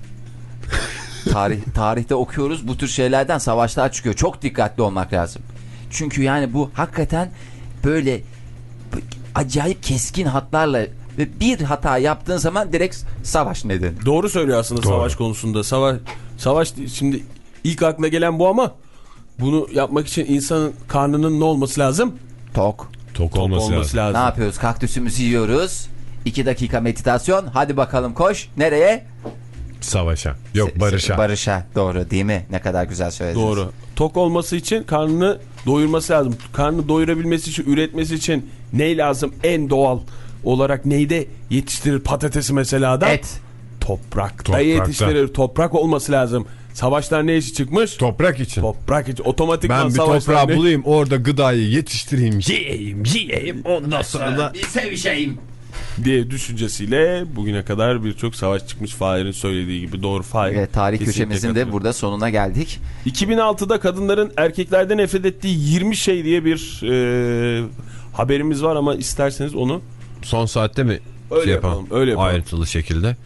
Tarih, tarihte okuyoruz bu tür şeylerden savaşlar çıkıyor. Çok dikkatli olmak lazım. Çünkü yani bu hakikaten böyle acayip keskin hatlarla ve bir hata yaptığın zaman direkt savaş nedeni. doğru söylüyor aslında Doğru. savaş konusunda. Savaş savaş şimdi ilk aklına gelen bu ama bunu yapmak için insanın karnının ne olması lazım? Tok. Tok Tok olması lazım. Ne yapıyoruz? Kaktüsümüzü yiyoruz. İki dakika meditasyon. Hadi bakalım koş. Nereye? Savaşa. Yok barışa. Barış'a. Doğru değil mi? Ne kadar güzel söylediniz. Doğru. Tok olması için karnını doyurması lazım. Karnını doyurabilmesi için, üretmesi için ne lazım? En doğal olarak neyde yetiştirir patatesi mesela da? Et. Toprakta, Toprakta. yetiştirir. Toprak olması lazım. Savaşlar ne işi çıkmış? Toprak için. Toprak için. Otomatikman ben bir toprağı ne- bulayım orada gıdayı yetiştireyim yiyeyim yiyeyim ondan sonra da Bir sevişeyim. Diye düşüncesiyle bugüne kadar birçok savaş çıkmış. Fahir'in söylediği gibi doğru Fahir. Evet, tarih köşemizin de burada sonuna geldik. 2006'da kadınların erkeklerden nefret ettiği 20 şey diye bir e, haberimiz var ama isterseniz onu son saatte mi Öyle şey yapalım, öyle yapalım. Ayrıntılı şekilde.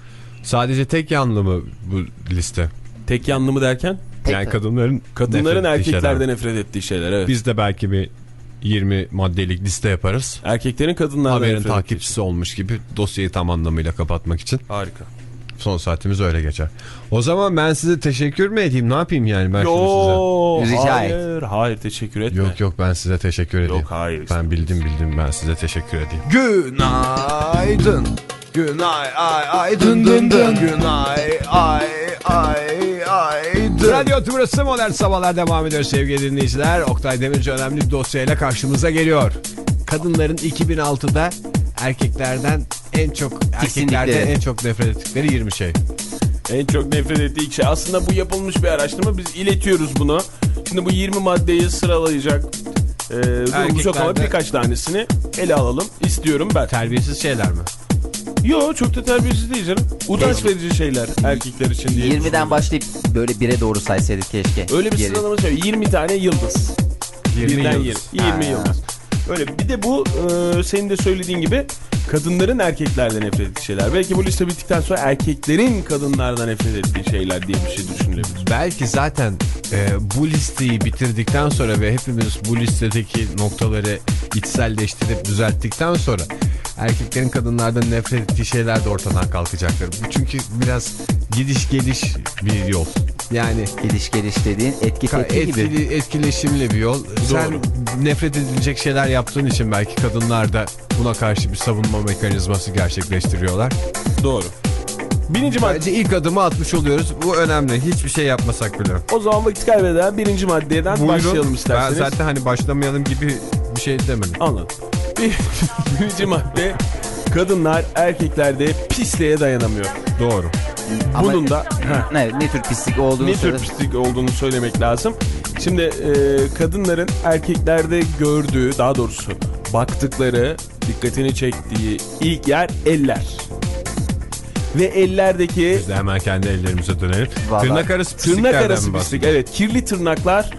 Sadece tek yanlı mı bu liste? tek yanlı mı derken Tek- yani kadınların kadınların nefret erkeklerden şeyler. nefret ettiği şeyler evet. Biz de belki bir 20 maddelik liste yaparız. Erkeklerin kadınlardan Haberin takipçisi olmuş gibi dosyayı tam anlamıyla kapatmak için. Harika. Son saatimiz öyle geçer. O zaman ben size teşekkür mü edeyim? Ne yapayım yani ben Yo, Rica hayır, hayır teşekkür etme. size? Yok yok ben size teşekkür edeyim. Yok, hayır. Ben bildim bildim ben size teşekkür edeyim. Günaydın. Günay ay ay dın dın dın. Günay ay ay ay dın. Radyo Tümrüt'ü Modern Sabahlar devam ediyor sevgili dinleyiciler. Oktay Demirci önemli bir dosyayla karşımıza geliyor. Kadınların 2006'da erkeklerden en çok erkeklerden en çok nefret ettikleri 20 şey. En çok nefret ettiği şey. Aslında bu yapılmış bir araştırma. Biz iletiyoruz bunu. Şimdi bu 20 maddeyi sıralayacak e, durumumuz yok ama birkaç tanesini ele alalım istiyorum ben. Terbiyesiz şeyler mi? Yo çok da terbiyesiz değil canım. Utanç verici şeyler erkekler için diye. 20'den düşünüyorum. başlayıp böyle bire doğru saysaydık keşke. Öyle bir Geri. sıralama söylüyor. 20 tane yıldız. 20 Birden yıldız. 20, 20 Ha. yıldız. Öyle bir de bu e, senin de söylediğin gibi kadınların erkeklerden nefret ettiği şeyler. Belki bu liste bittikten sonra erkeklerin kadınlardan nefret ettiği şeyler diye bir şey düşünülebilir. Belki zaten e, bu listeyi bitirdikten sonra ve hepimiz bu listedeki noktaları içselleştirip düzelttikten sonra erkeklerin kadınlardan nefret ettiği şeyler de ortadan kalkacaktır. Bu çünkü biraz gidiş geliş bir yol. Yani Geliş geliş dediğin etki tepki gibi. etkili, etkileşimli bir yol. Sen nefret edilecek şeyler yaptığın için belki kadınlar da buna karşı bir savunma mekanizması gerçekleştiriyorlar. Doğru. Birinci madde. Bence ilk adımı atmış oluyoruz. Bu önemli. Hiçbir şey yapmasak bile. O zaman vakit kaybeden birinci maddeden başlayalım Ben isterseniz. zaten hani başlamayalım gibi bir şey demedim. Anladım. Bir, birinci madde kadınlar erkeklerde pisliğe dayanamıyor. Doğru. Ama- Bunun da heh, Ne, ne tür pislik olduğunu ne tür pislik olduğunu söylemek lazım. Şimdi e, kadınların erkeklerde gördüğü daha doğrusu baktıkları dikkatini çektiği ilk yer eller. Ve ellerdeki Biz de hemen kendi ellerimize dönelim. Vallahi. Tırnak arası tırnak pisliklerden arası mi pislik. Evet kirli tırnaklar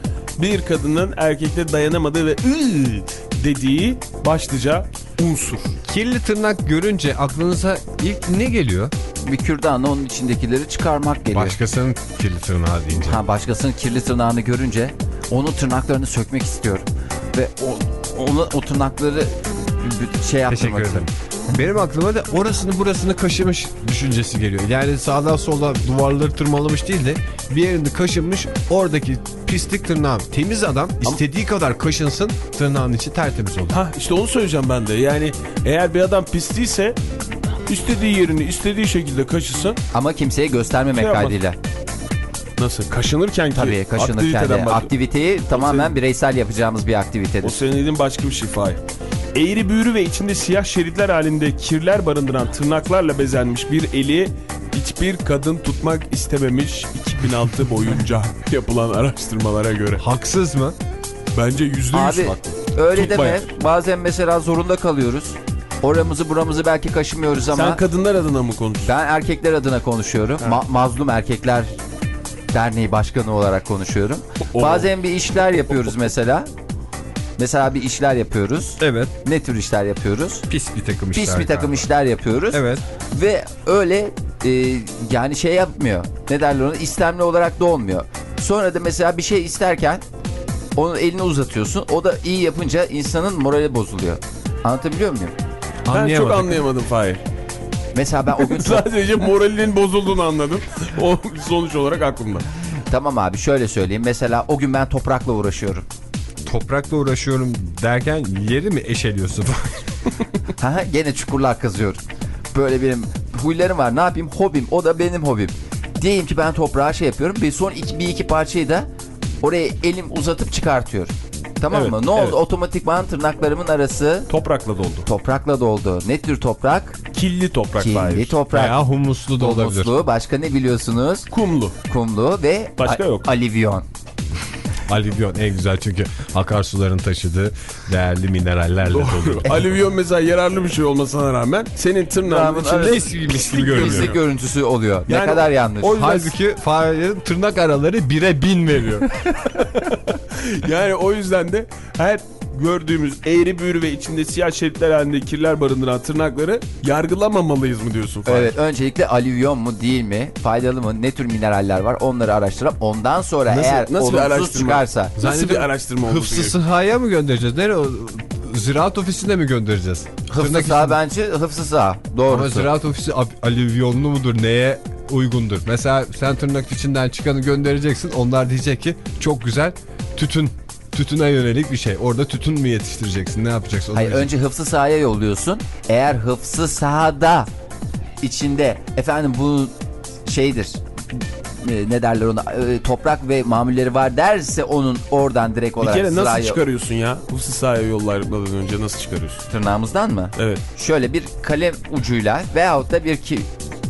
bir kadının erkekte dayanamadığı ve ıı dediği başlıca unsur. Kirli tırnak görünce aklınıza ilk ne geliyor? bir kürdanla onun içindekileri çıkarmak geliyor. Başkasının kirli tırnağı deyince. Ha başkasının kirli tırnağını görünce onun tırnaklarını sökmek istiyorum. Ve o, onu, o tırnakları şey Teşekkür yaptırmak ederim. istiyorum. Benim aklıma da orasını burasını kaşımış düşüncesi geliyor. Yani sağdan solda duvarları tırmalamış değil de bir yerini kaşınmış oradaki pislik tırnağı. Temiz adam istediği kadar kaşınsın tırnağın içi tertemiz olur. Ha işte onu söyleyeceğim ben de. Yani eğer bir adam pisliyse istediği yerini istediği şekilde kaşısın. Ama kimseye göstermemek Şey kaydıyla. Nasıl? Kaşınırken ki. Tabii kaşınırken de. Aktiviteyi tamamen senin- bireysel yapacağımız bir O aktivitedir. senin dediğin başka bir şey Fahir. Eğri büğrü ve içinde siyah şeritler halinde kirler barındıran tırnaklarla bezenmiş bir eli hiçbir kadın tutmak istememiş 2006 boyunca yapılan araştırmalara göre. Haksız mı? Bence yüzde yüz haklı. öyle Tutmaya. deme. Bazen mesela zorunda kalıyoruz. Oramızı buramızı belki kaşımıyoruz ama Sen kadınlar adına mı konuşuyorsun? ben erkekler adına konuşuyorum. Ma- Mazlum Erkekler Derneği Başkanı olarak konuşuyorum. Oo. Bazen bir işler yapıyoruz mesela. Mesela bir işler yapıyoruz. Evet. Ne tür işler yapıyoruz? Pis bir takım işler. Pis bir takım galiba. işler yapıyoruz. Evet. Ve öyle e, yani şey yapmıyor. Ne derler ona? İstemli olarak da olmuyor. Sonra da mesela bir şey isterken onun elini uzatıyorsun. O da iyi yapınca insanın morali bozuluyor. Anlatabiliyor muyum? Ben çok anlayamadım Fahir. Mesela ben o gün Sadece moralinin bozulduğunu anladım. O sonuç olarak aklımda. tamam abi şöyle söyleyeyim. Mesela o gün ben toprakla uğraşıyorum. Toprakla uğraşıyorum derken yeri mi eşeliyorsun? Ha gene çukurlar kazıyorum. Böyle benim huylarım var. Ne yapayım? Hobim. O da benim hobim. Diyeyim ki ben toprağa şey yapıyorum. Bir son iki, bir iki parçayı da oraya elim uzatıp çıkartıyorum. Tamam Evet, mı? Ne oldu? evet. Otomatikman tırnaklarımın arası Toprakla doldu. toprakla doldu. Ne tür toprak? Killi toprak Kirli Fahir. toprak. Veya humuslu da olabilir. Humuslu. Başka ne biliyorsunuz? Kumlu. Kumlu ve Başka yok. alivyon. Alivyon en güzel çünkü akarsuların taşıdığı değerli minerallerle dolu. Alüvyon mesela yararlı bir şey olmasına rağmen senin tırnağın içinde Mis gibi görünüyor. Pislik görüntüsü oluyor. ne Yani kadar yanlış. o yüzden- Halbuki Fahir'in tırnak araları bire bin veriyor. yani o yüzden de her gördüğümüz eğri büğrü ve içinde siyah şeritler halinde kirler barındıran tırnakları yargılamamalıyız mı diyorsun Fahir? Evet öncelikle alüvyon mu değil mi? Faydalı mı? Ne tür mineraller var? Onları araştırıp ondan sonra Nasıl- eğer nasıl bir olumsuz araştırma? çıkarsa Nasıl bir araştırma olması Hıfzı sahaya mı göndereceğiz? Nereye? o- Ziraat ofisine mi göndereceğiz? hıfzı Tırnak sağ içinde- bence hıfzı sağ. Ama Doğrusu. ziraat ofisi alüvyonlu mudur? Neye uygundur? Mesela sen tırnak içinden çıkanı göndereceksin. Onlar diyecek ki çok güzel tütün. Tütüne yönelik bir şey. Orada tütün mü yetiştireceksin? Ne yapacaksın? Onu Hayır önce hıfzı sahaya yolluyorsun. Eğer hıfzı sahada içinde efendim bu şeydir. e, Ne derler ona e, toprak ve mamulleri var derse onun oradan direkt Bir olarak kere nasıl sıraya- çıkarıyorsun ya? Hıfzı sahaya yollarmadan önce nasıl çıkarıyorsun? tırnağımızdan mı? Evet. Şöyle bir kalem ucuyla veyahut da bir ki,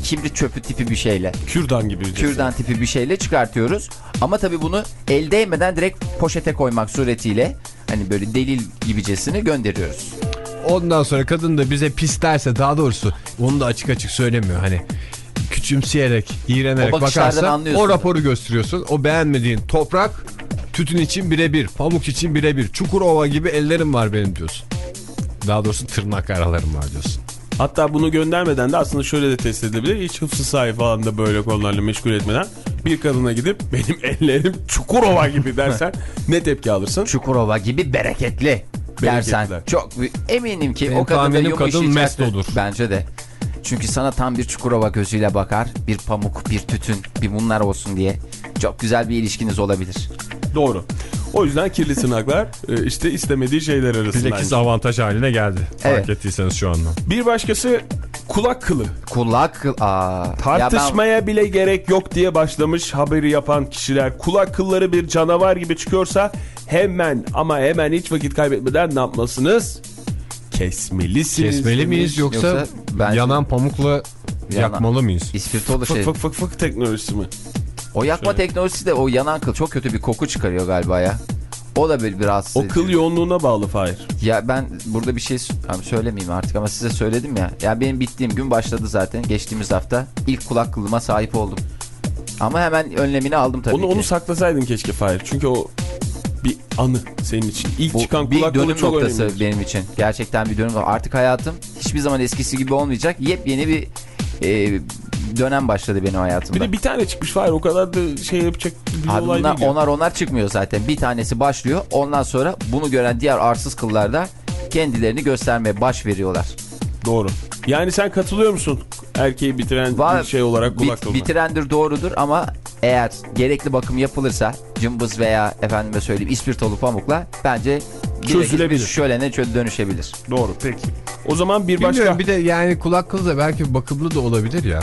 kibrit çöpü tipi bir şeyle Kürdan gibi. bir kürdan tipi bir şeyle çıkartıyoruz. Ama tabii bunu el değmeden direkt poşete koymak suretiyle hani böyle delil gibicesini gönderiyoruz. Ondan sonra kadın da bize pis derse daha doğrusu onu da açık açık söylemiyor. Hani küçümseyerek, iğrenerek bakarsa o raporu gösteriyorsun. O beğenmediğin toprak Tütün için birebir, pamuk için birebir. Çukurova gibi ellerim var benim diyorsun. Daha doğrusu tırnak aralarım var diyorsun. Hatta bunu göndermeden de aslında şöyle de test edilebilir. Hiç hıfzı sahibi falan da böyle konularla meşgul etmeden bir kadına gidip benim ellerim Çukurova gibi dersen ne tepki alırsın? Çukurova gibi bereketli dersen. Bereketliler. Çok eminim ki Benim o kadın da kadın mest olur. Bence de. Çünkü sana tam bir Çukurova gözüyle bakar. Bir pamuk, bir tütün, bir bunlar olsun diye. Çok güzel bir ilişkiniz olabilir. Doğru. O yüzden kirli tırnaklar e, işte istemediği şeyler arasında. Bilakis avantaj haline geldi. Evet. Fark ettiyseniz şu anda. Bir başkası kulak kılı. Kulak... Aa, Tartışmaya bile gerek yok diye başlamış haberi yapan kişiler. Kulak kılları bir canavar gibi çıkıyorsa hemen ama hemen hiç vakit kaybetmeden ne yapmalısınız? Kesmelisiniz. Kesmeli miyiz yoksa, Yoksa bence- yanan pamukla yakmalı mıyız? Ben ispirtolu Fık şey. fık fık fık teknolojisi mi? O yakma teknolojisi de o yanan kıl çok kötü bir koku çıkarıyor galiba ya. O da bir biraz O kıl yoğunluğuna bağlı Fahir. Ya ben burada bir şey tamam, söylemeyeyim artık ama size söyledim ya. Ya benim bittiğim gün başladı zaten. Geçtiğimiz hafta ilk kulak kılıma sahip oldum. Ama hemen önlemini aldım tabii Onu, ki. onu saklasaydın keşke Fahir. Çünkü o bir anı senin için. İlk Bu çıkan kulak kılı dönüm çok noktası önemli. benim için. Gerçekten bir dönüm. Artık hayatım hiçbir zaman eskisi gibi olmayacak. Yepyeni bir e, dönem başladı benim hayatımda. Bir de bir tane çıkmış Fahir. O kadar da şey yapacak bir Abi olay değil. ya. onar onar çıkmıyor zaten. Bir tanesi başlıyor. Ondan sonra bunu gören diğer arsız kıllar da kendilerini göstermeye baş veriyorlar. Doğru. Yani sen katılıyor musun erkeği bitiren Var- bir şey olarak kulak Bit, bitirendir doğrudur ama eğer gerekli bakım yapılırsa cımbız veya efendime söyleyeyim ispirtolu pamukla bence Çözülebilir. bir şölene çö- dönüşebilir. Doğru peki. O zaman bir Bilmiyorum başka... bir de yani kulak kılı da belki bakımlı da olabilir ya.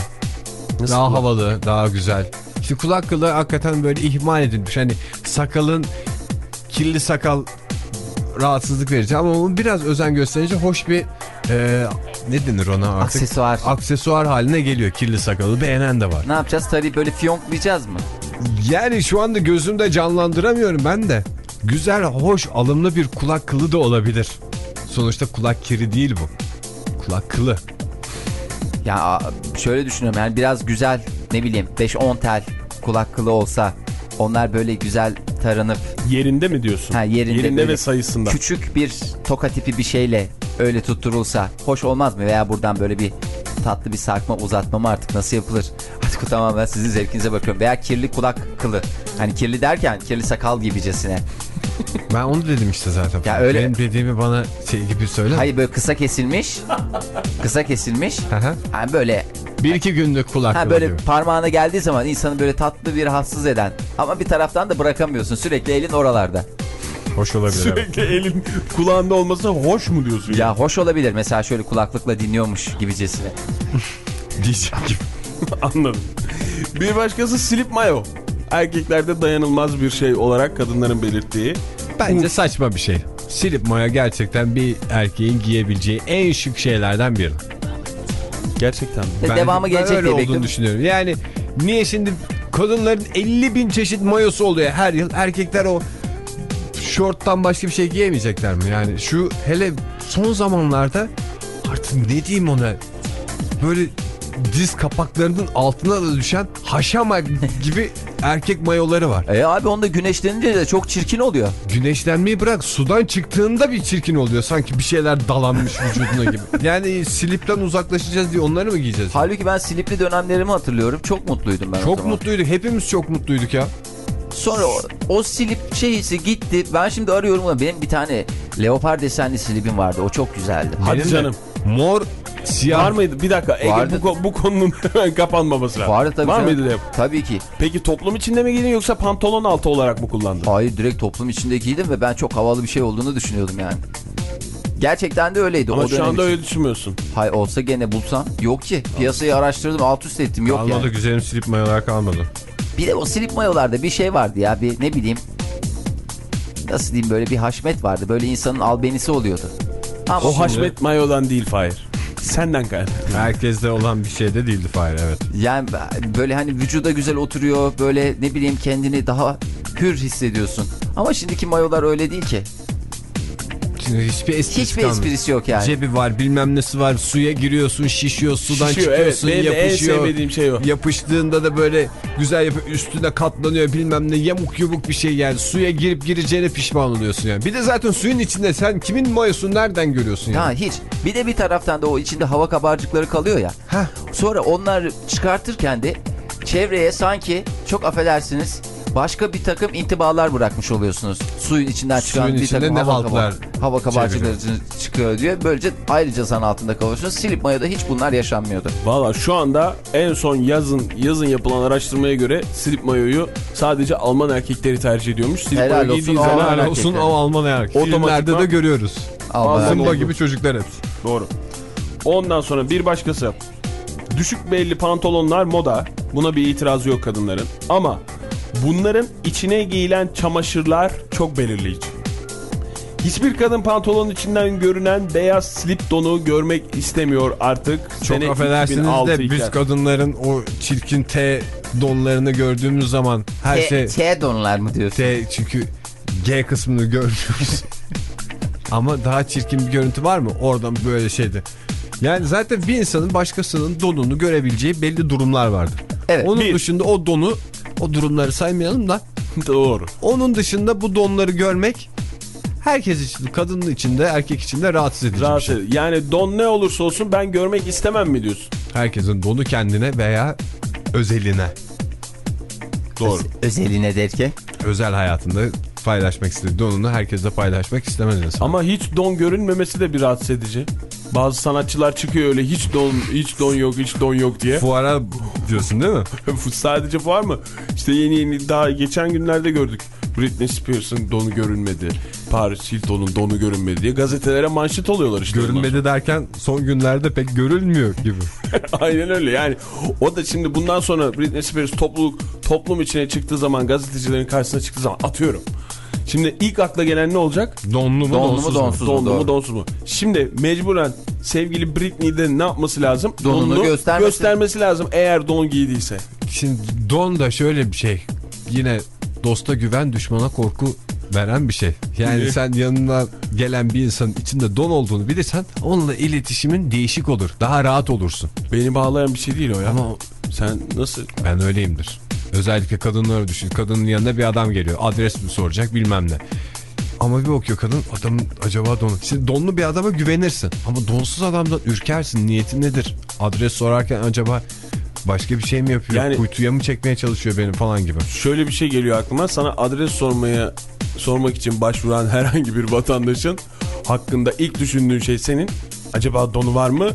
Nasıl daha kulak- havalı, daha güzel. İşte kulak kılı hakikaten böyle ihmal edilmiş. Hani sakalın kirli sakal rahatsızlık verici ama onun biraz özen gösterince hoş bir e, ne denir ona artık? Aksesuar. Aksesuar haline geliyor kirli sakalı. Beğenen de var. Ne yapacağız? Tarih böyle fiyonklayacağız mı? Yani şu anda gözümde canlandıramıyorum ben de. Güzel, hoş, alımlı bir kulak kılı da olabilir. Sonuçta kulak kiri değil bu. Kulak kılı. Ya şöyle düşünüyorum yani biraz güzel ne bileyim 5-10 tel kulak kılı olsa onlar böyle güzel taranıp Yerinde mi diyorsun? Ha, yerinde böyle ve sayısında. küçük bir toka tipi bir şeyle öyle tutturulsa hoş olmaz mı? Veya buradan böyle bir tatlı bir sarkma uzatma mı artık nasıl yapılır? Artık tamamen sizin zevkinize bakıyorum. Veya kirli kulak kılı. Hani kirli derken kirli sakal gibicesine. Ben onu dedim işte zaten. Ya öyle- Benim dediğimi bana şey gibi söyle. Hayır böyle kısa kesilmiş. kısa kesilmiş. Hı hı. Hani böyle Bir iki günlük kulak ha böyle gibi. parmağına geldiği zaman insanı böyle tatlı bir rahatsız eden ama bir taraftan da bırakamıyorsun. Sürekli elin oralarda. Hoş olabilir. evet. Sürekli elin kulağında olması hoş mu diyorsun? Ya hoş olabilir mesela şöyle kulaklıkla dinliyormuş gibicesine. Diyeceğim gibi. Anladım. Bir başkası slip mayo. Erkeklerde dayanılmaz bir şey olarak kadınların belirttiği. Bence saçma bir şey. Silip maya gerçekten bir erkeğin giyebileceği en şık şeylerden biri. Gerçekten mi? Ve Ben- devamı ben gelecek öyle diye olduğunu bekliyorum. düşünüyorum. Yani niye şimdi kadınların 50 bin çeşit mayosu oluyor her yıl. Erkekler o şorttan başka bir şey giyemeyecekler mi? Yani şu hele son zamanlarda artık ne diyeyim ona böyle diz kapaklarının altına da düşen haşama gibi erkek mayoları var. E abi onda güneşlenince de çok çirkin oluyor. Güneşlenmeyi bırak sudan çıktığında bir çirkin oluyor. Sanki bir şeyler dalanmış vücuduna gibi. Yani slipten uzaklaşacağız diye onları mı giyeceğiz? Halbuki ben slipli dönemlerimi hatırlıyorum. Çok mutluydum ben o Çok mutluyduk. Hepimiz çok mutluyduk ya. Sonra o, o slip şeysi gitti. Ben şimdi arıyorum ama benim bir tane leopar desenli slipim vardı. O çok güzeldi. Hadi Benim de canım. Mor, siyah. Var mıydı? Bir dakika. Ege, Vardı. bu, bu konunun hemen kapanmaması lazım. Vardı tabii Var canım. mıydı? Tabii ki. Peki toplum içinde mi giydin yoksa pantolon altı olarak mı kullandın? Hayır direkt toplum içinde giydim ve ben çok havalı bir şey olduğunu düşünüyordum yani. Gerçekten de öyleydi Ama o şu anda için. öyle düşünmüyorsun. Hay olsa gene bulsam yok ki. Piyasayı araştırdım alt üst ettim yok Kalmadı yani. güzelim slip mayolar kalmadı. Bir de o slip mayolarda bir şey vardı ya bir ne bileyim. Nasıl diyeyim böyle bir haşmet vardı. Böyle insanın albenisi oluyordu. Ama O haşmet mayodan değil Fahir. Senden kaynaklı. Herkeste olan bir şey de değildi Fahir evet. Yani böyle hani vücuda güzel oturuyor. Böyle ne bileyim kendini daha hür hissediyorsun. Ama şimdiki mayolar öyle değil ki. İçinde hiçbir esprisi Hiçbir kalmadı. esprisi yok yani. Cebi var bilmem nesi var suya giriyorsun şişiyor sudan Şişiyor, evet. çıkıyorsun Benim de en yapışıyor. sevmediğim şey o. Yapıştığında da böyle güzel yapıp üstüne katlanıyor bilmem ne yamuk yumuk bir şey yani. Suya girip gireceğine pişman oluyorsun yani. Bir de zaten suyun içinde sen kimin mayosunu nereden görüyorsun yani? Ha hiç. Bir de bir taraftan da o içinde hava kabarcıkları kalıyor ya. Heh. Sonra onlar çıkartırken de çevreye sanki çok affedersiniz başka bir takım intibalar bırakmış oluyorsunuz. Suyun içinden çıkan Suyun bir takım ne hava, kabar- hava kabarcıkları çıkıyor diyor. Böylece ayrıca zan altında kalıyorsunuz. Silip mayada hiç bunlar yaşanmıyordu. Valla şu anda en son yazın yazın yapılan araştırmaya göre slip mayoyu sadece Alman erkekleri tercih ediyormuş. Slip Helal mayo olsun, giydiğin Alman zaman Helal olsun ama Alman erkek. Otomatikman- Filmlerde de görüyoruz. Alman Zımba gibi çocuklar hep. Doğru. Ondan sonra bir başkası. Düşük belli pantolonlar moda. Buna bir itirazı yok kadınların. Ama bunların içine giyilen çamaşırlar çok belirleyici. Hiçbir kadın pantolonun içinden görünen beyaz slip donu görmek istemiyor artık. Çok Sene affedersiniz 2006 de biz kadınların o çirkin T donlarını gördüğümüz zaman her T, şey T donlar mı diyorsun? T çünkü G kısmını görmüyoruz. Ama daha çirkin bir görüntü var mı? Oradan böyle şeydi. Yani zaten bir insanın başkasının donunu görebileceği belli durumlar vardır. Evet. Onun Bir. dışında o donu, o durumları saymayalım da Doğru. onun dışında bu donları görmek herkes için, kadının içinde, erkek için de rahatsız edici bir şey. Rahatsız. Yani don ne olursa olsun ben görmek istemem mi diyorsun? Herkesin donu kendine veya özeline, Doğru. Özeline derken. özel hayatında paylaşmak istediği donunu herkesle paylaşmak istemez insan. Ama hiç don görünmemesi de bir rahatsız edici. Bazı sanatçılar çıkıyor öyle hiç don hiç don yok hiç don yok diye. Fuara diyorsun değil mi? Sadece var mı? İşte yeni yeni daha geçen günlerde gördük. Britney Spears'ın donu görünmedi. Paris Hilton'un donu görünmedi diye gazetelere manşet oluyorlar işte. Görünmedi derken son günlerde pek görülmüyor gibi. Aynen öyle yani. O da şimdi bundan sonra Britney Spears topluluk toplum içine çıktığı zaman gazetecilerin karşısına çıktığı zaman atıyorum. Şimdi ilk akla gelen ne olacak? Donlu mu Donlu donsuz mu? donsuz mu? Donlu mu donsuz mu? Şimdi mecburen sevgili Britney'de ne yapması lazım? Donunu göstermesi. göstermesi lazım eğer don giydiyse. Şimdi don da şöyle bir şey. Yine dosta güven düşmana korku veren bir şey. Yani sen yanına gelen bir insanın içinde don olduğunu bilirsen onunla iletişimin değişik olur. Daha rahat olursun. Beni bağlayan bir şey değil o ya. Ama Sen nasıl? ben öyleyimdir. Özellikle kadınları düşün. Kadının yanına bir adam geliyor. Adres mi soracak bilmem ne. Ama bir bakıyor kadın adamın acaba donu. Şimdi donlu bir adama güvenirsin. Ama donsuz adamdan ürkersin. Niyeti nedir? Adres sorarken acaba başka bir şey mi yapıyor? Yani- Kuytuya mı çekmeye çalışıyor beni falan gibi. Şöyle bir şey geliyor aklıma. Sana adres sormaya sormak için başvuran herhangi bir vatandaşın hakkında ilk düşündüğün şey senin. Acaba donu var mı?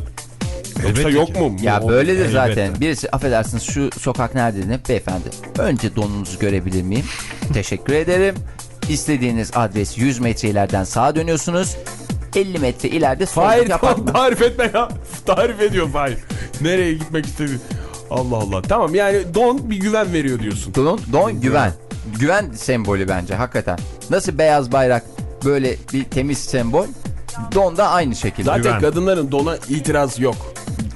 Yoksa Elbette yok ki. mu? Ya O- böyledir elbette. zaten. Birisi affedersiniz şu sokak nerede ne beyefendi. Önce donunuzu görebilir miyim? Teşekkür ederim. İstediğiniz adres 100 metre ileriden sağa dönüyorsunuz. 50 metre ileride tamam apartman. tarif etme ya. Tarif ediyor Fahir. Nereye gitmek istedi? Allah Allah. Tamam yani don bir güven veriyor diyorsun. Don, don güven. Güven sembolü bence hakikaten. Nasıl beyaz bayrak böyle bir temiz sembol. Don da aynı şekilde. Zaten Güven. kadınların dona itiraz yok.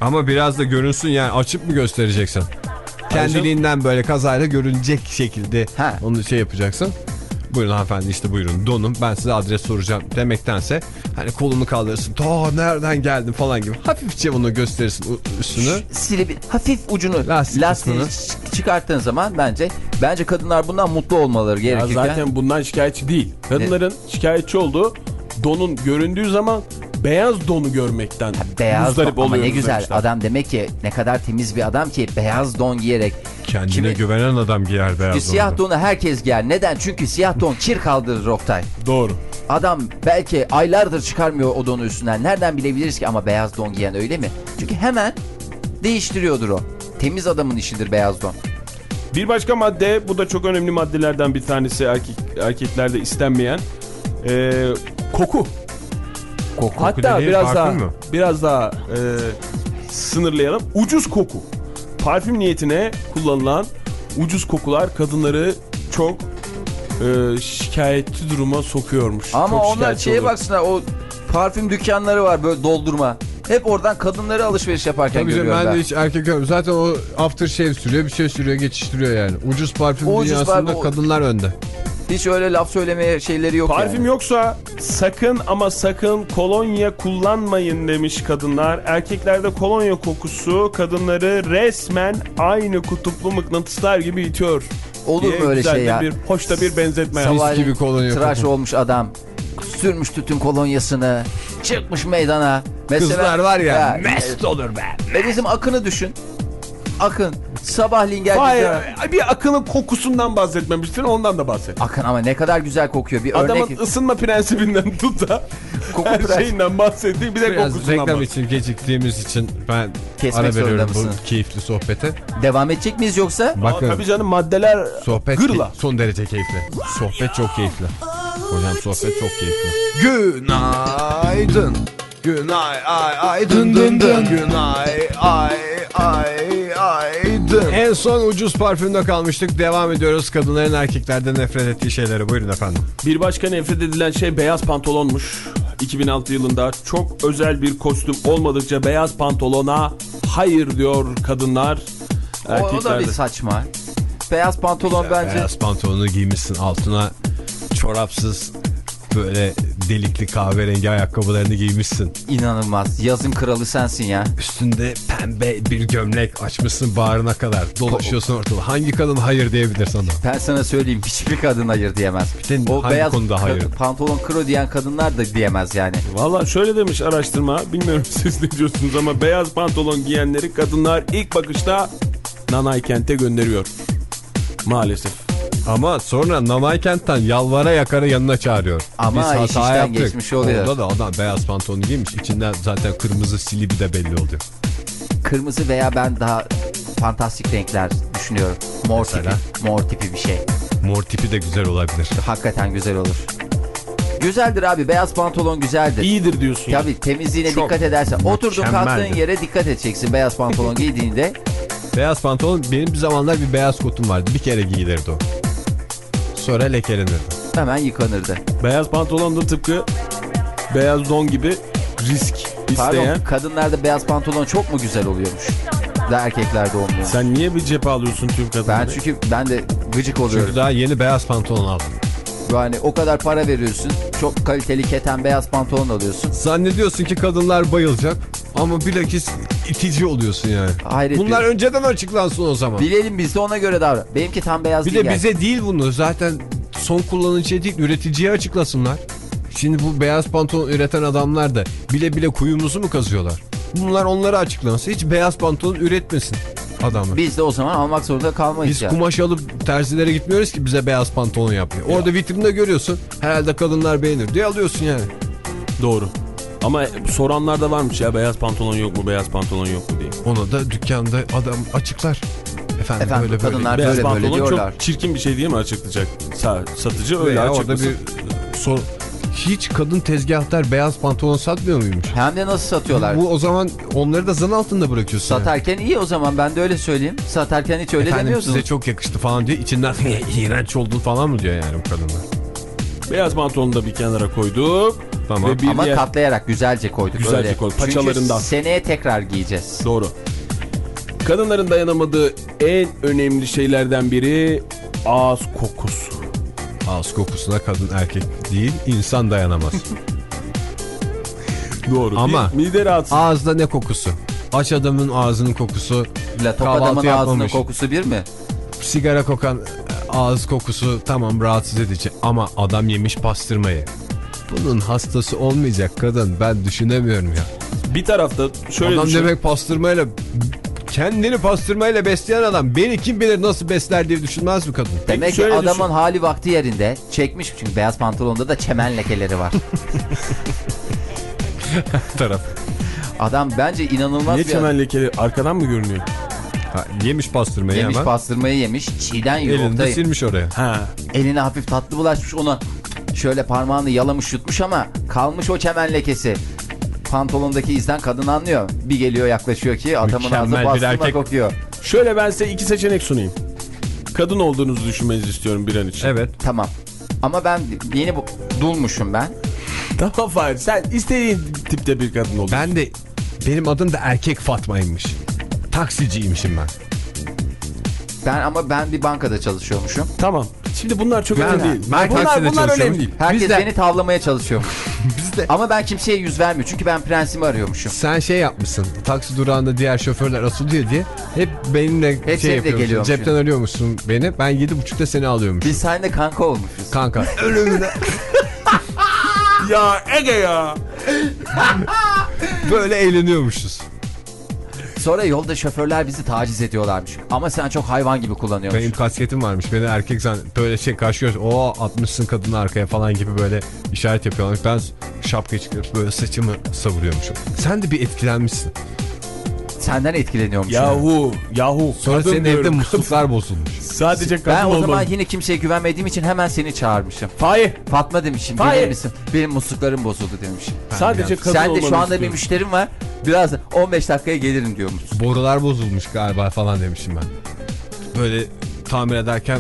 Ama biraz da görünsün yani açıp mı göstereceksin? Kendiliğinden böyle kazayla görünecek şekilde Ha. onu şey yapacaksın. Buyurun hanımefendi işte buyurun donum ben size adres soracağım demektense hani kolunu kaldırırsın ta nereden geldin falan gibi hafifçe bunu gösterirsin üstünü. Silip hafif ucunu Lastik lastiği çıkarttığın zaman bence bence kadınlar bundan mutlu olmaları Ya gerekirken. zaten bundan şikayetçi değil. Kadınların şikayetçi olduğu donun göründüğü zaman beyaz donu görmekten Beyaz muzdarip don ama ne güzel demişler. adam demek ki ne kadar temiz bir adam ki beyaz don giyerek. Kendine Kimi- güvenen adam giyer beyaz siyah donunu. donu herkes giyer. Neden? Çünkü siyah don kir kaldırır Oktay. Doğru. Adam belki aylardır çıkarmıyor o donu üstünden. Nereden bilebiliriz ki ama beyaz don giyen öyle mi? Çünkü hemen değiştiriyordur o. Temiz adamın işidir beyaz don. Bir başka madde bu da çok önemli maddelerden bir tanesi erkek erkeklerde istenmeyen Ee, koku. Koku Hatta dediğin biraz daha parfüm mü? biraz daha e, sınırlayalım. Ucuz koku. Parfüm niyetine kullanılan ucuz kokular kadınları çok e, şikayetçi duruma sokuyormuş. Ama Çok onlar şeye oluyor. baksana o parfüm dükkanları var böyle doldurma. Hep oradan kadınları alışveriş yaparken Tabii görüyorum ben ben. de hiç erkek görmüyorum. Zaten o after shave sürüyor bir şey sürüyor geçiştiriyor yani. Ucuz parfüm O ucuz dünyasında parfüm- kadınlar önde. Hiç öyle laf söylemeye şeyleri yok Parfüm yani. yoksa sakın ama sakın kolonya kullanmayın demiş kadınlar. Erkeklerde kolonya kokusu kadınları resmen aynı kutuplu mıknatıslar gibi itiyor. Olur mu öyle güzel şey ya? Bir, hoş da bir benzetme. Sabahleyin gibi kolonya tıraş kokuyor. olmuş adam. Sürmüş tütün kolonyasını. Çıkmış meydana. Mesela, Kızlar var ya, mest olur be. Ve bizim Akın'ı düşün. Akın sabahleyin geldi. Hayır, bir akının kokusundan bahsetmemiştin ondan da bahset. Akın ama ne kadar güzel kokuyor. Bir Adamın örnek. ısınma prensibinden tut da Koku her prens- şeyinden bahsettiği bir de Biraz kokusundan reklam bahset. için geciktiğimiz için ben Kesmek ara zorunda veriyorum bu keyifli sohbete. Devam edecek miyiz yoksa? Aa, Bakın tabii canım maddeler sohbet gırla. son derece keyifli. Sohbet çok keyifli. Hocam sohbet çok keyifli. Günaydın. Günay ay ay dın dın dın. Günay ay ay ay dın. En son ucuz parfümde kalmıştık. Devam ediyoruz kadınların erkeklerden nefret ettiği şeylere. Buyurun efendim. Bir başka nefret edilen şey beyaz pantolonmuş. 2006 yılında çok özel bir kostüm olmadıkça beyaz pantolona hayır diyor kadınlar. O, o da bir Erkeklerde. saçma. Beyaz pantolon bence. Beyaz pantolonu giymişsin altına çorapsız böyle delikli kahverengi ayakkabılarını giymişsin. inanılmaz. Yazın kralı sensin ya. Üstünde pembe bir gömlek açmışsın bağrına kadar. Dolaşıyorsun ortada. Hangi kadın hayır diyebilir sana? Ben sana söyleyeyim hiçbir kadın hayır diyemez. de o hangi beyaz konuda hayır? pantolon kro diyen kadınlar da diyemez yani. Valla şöyle demiş araştırma. Bilmiyorum siz ne diyorsunuz ama beyaz pantolon giyenleri kadınlar ilk bakışta Nanay Kent'e gönderiyor. Maalesef. Ama sonra Nanaykent'ten yalvara yakara yanına çağırıyor. Ama Biz hata iş işten yaptık. geçmiş oluyor. Orada da adam beyaz pantolonu giymiş. İçinden zaten kırmızı silibi de belli oluyor. Kırmızı veya ben daha fantastik renkler düşünüyorum. Mor Mesela? tipi. Mor tipi bir şey. Mor tipi de güzel olabilir. Hakikaten güzel olur. Güzeldir abi. Beyaz pantolon güzeldir. İyidir diyorsun. Tabii temizliğine Çok dikkat edersen. Oturdun kalktığın yere dikkat edeceksin beyaz pantolon giydiğinde. Beyaz pantolon benim bir zamanlar bir beyaz kotum vardı. Bir kere giyilirdi o. Sonra lekelenirdi. Hemen yıkanırdı. Beyaz pantolon da tıpkı beyaz don gibi risk Pardon isteyen. kadınlarda beyaz pantolon çok mu güzel oluyormuş? Da erkeklerde olmuyor. Sen niye bir cephe alıyorsun tüm kadınları? Ben çünkü ben de gıcık oluyorum. Çünkü daha yeni beyaz pantolon aldım. Yani o kadar para veriyorsun. Çok kaliteli keten beyaz pantolon alıyorsun. Zannediyorsun ki kadınlar bayılacak. Ama bilakis itici oluyorsun yani. Hayret Bunlar bir- önceden açıklansın o zaman. Bilelim biz de ona göre davran. Benimki tam beyaz Bir değil de yani. bize değil bunu. Zaten son kullanıcı değil üreticiye açıklasınlar. Şimdi bu beyaz pantolon üreten adamlar da bile bile kuyumuzu mu kazıyorlar? Bunlar onlara açıklansın. Hiç beyaz pantolon üretmesin adamlar. Biz de o zaman almak zorunda kalmayız Biz ya. kumaş alıp terzilere gitmiyoruz ki bize beyaz pantolon yapmıyor. Orada vitrinde görüyorsun. Herhalde kadınlar beğenir diye alıyorsun yani. Doğru. Ama soranlar da varmış ya beyaz pantolon yok mu beyaz pantolon yok mu diye. Ona da dükkanda adam açıklar. Efendim, Efendim, böyle böyle. kadınlar Beyaz böyle böyle pantolon diyorlar. çok çirkin bir şey diye mi açıklayacak? Sa- satıcı öyle Veya orada açıklasın. bir sor... Hiç kadın tezgahtar beyaz pantolon satmıyor muymuş? Hem de nasıl satıyorlar? Bu o zaman onları da zan altında bırakıyorsun. yani. Satarken iyi o zaman ben de öyle söyleyeyim. Satarken hiç öyle Efendim demiyorsun. size çok yakıştı falan diyor. İçinden iğrenç oldun falan mı diyor yani bu kadınlar. Beyaz pantolonu da bir kenara koyduk. Tamam. Ve bir Ama diğer- katlayarak güzelce koyduk. Güzelce öyle. koyduk, Çünkü paçalarından. seneye tekrar giyeceğiz. Doğru. Kadınların dayanamadığı en önemli şeylerden biri ağız kokusu. Ağız kokusuna kadın erkek değil insan dayanamaz. Doğru. Ama- mide rahatsız. Ağızda ne kokusu? Aç adamın ağzının kokusu. La top adamın ağzının kokusu bir mi? Sigara kokan ağız kokusu tamam rahatsız edici. Ama adam yemiş pastırmayı. Bunun hastası olmayacak kadın ben düşünemiyorum ya. Bir tarafta şöyle adam düşün. demek pastırmayla kendini pastırmayla besleyen adam beni kim bilir nasıl besler diye düşünmez mi kadın? Demek ki şöyle adamın düşün. hali vakti yerinde. Çekmiş çünkü beyaz pantolonda da çemen lekeleri var. taraf. Adam bence inanılmaz Niye bir çemen lekeli arkadan mı görünüyor? Ha, yemiş pastırmayı Yemiş hemen. pastırmayı yemiş. Çiğden Elinde yoğurtayı. silmiş oraya. Ha. Eline hafif tatlı bulaşmış ona. Şöyle parmağını yalamış yutmuş ama kalmış o çemen lekesi. Pantolondaki izden kadın anlıyor. Bir geliyor yaklaşıyor ki adamın ağzı pastırma erkek. kokuyor. Şöyle ben size iki seçenek sunayım. Kadın olduğunuzu düşünmenizi istiyorum bir an için. Evet. Tamam. Ama ben yeni bu dulmuşum ben. Tamam Fahir sen istediğin tipte bir kadın ol. Ben de benim adım da erkek Fatma'ymış. Taksiciymişim ben. Ben ama ben bir bankada çalışıyormuşum. Tamam. Şimdi bunlar çok önemli değil. ben bunlar, bunlar önemli değil. Herkes Biz de- beni tavlamaya çalışıyor. Biz de Ama ben kimseye yüz vermiyor. Çünkü ben prensimi arıyormuşum. sen şey yapmışsın. Taksi durağında diğer şoförler asılıyor diye hep benimle Hep şey yapıyormuşsun. Cepten arıyormuşsun beni. Ben yedi buçukta seni alıyormuşum. Biz seninle kanka olmuşuz. Kanka ölümüne Ya Ege ya. böyle eğleniyormuşuz. Sonra yolda şoförler bizi taciz ediyorlarmış. Ama sen çok hayvan gibi kullanıyormuşsun. Benim kasketim varmış. Beni erkek zan böyle şey karşı göz. O atmışsın kadını arkaya falan gibi böyle işaret yapıyorlarmış. Ben şapkayı çıkarıp böyle saçımı savuruyormuşum. Sen de bir etkilenmişsin. Senden etkileniyormuş. Yahu. Yahu. Sonra senin evde musluklar bozulmuş. Sadece kadın Ben o zaman olmalı. yine kimseye güvenmediğim için hemen seni çağırmışım. Hayır. Fatma demişim. Hayır. Gelir misin? Benim musluklarım bozuldu demişim. Sadece kadın Sen de şu anda bir istiyorum. müşterim var. Biraz 15 dakikaya gelirim diyormuş. Borular bozulmuş galiba falan demişim ben. Böyle tamir ederken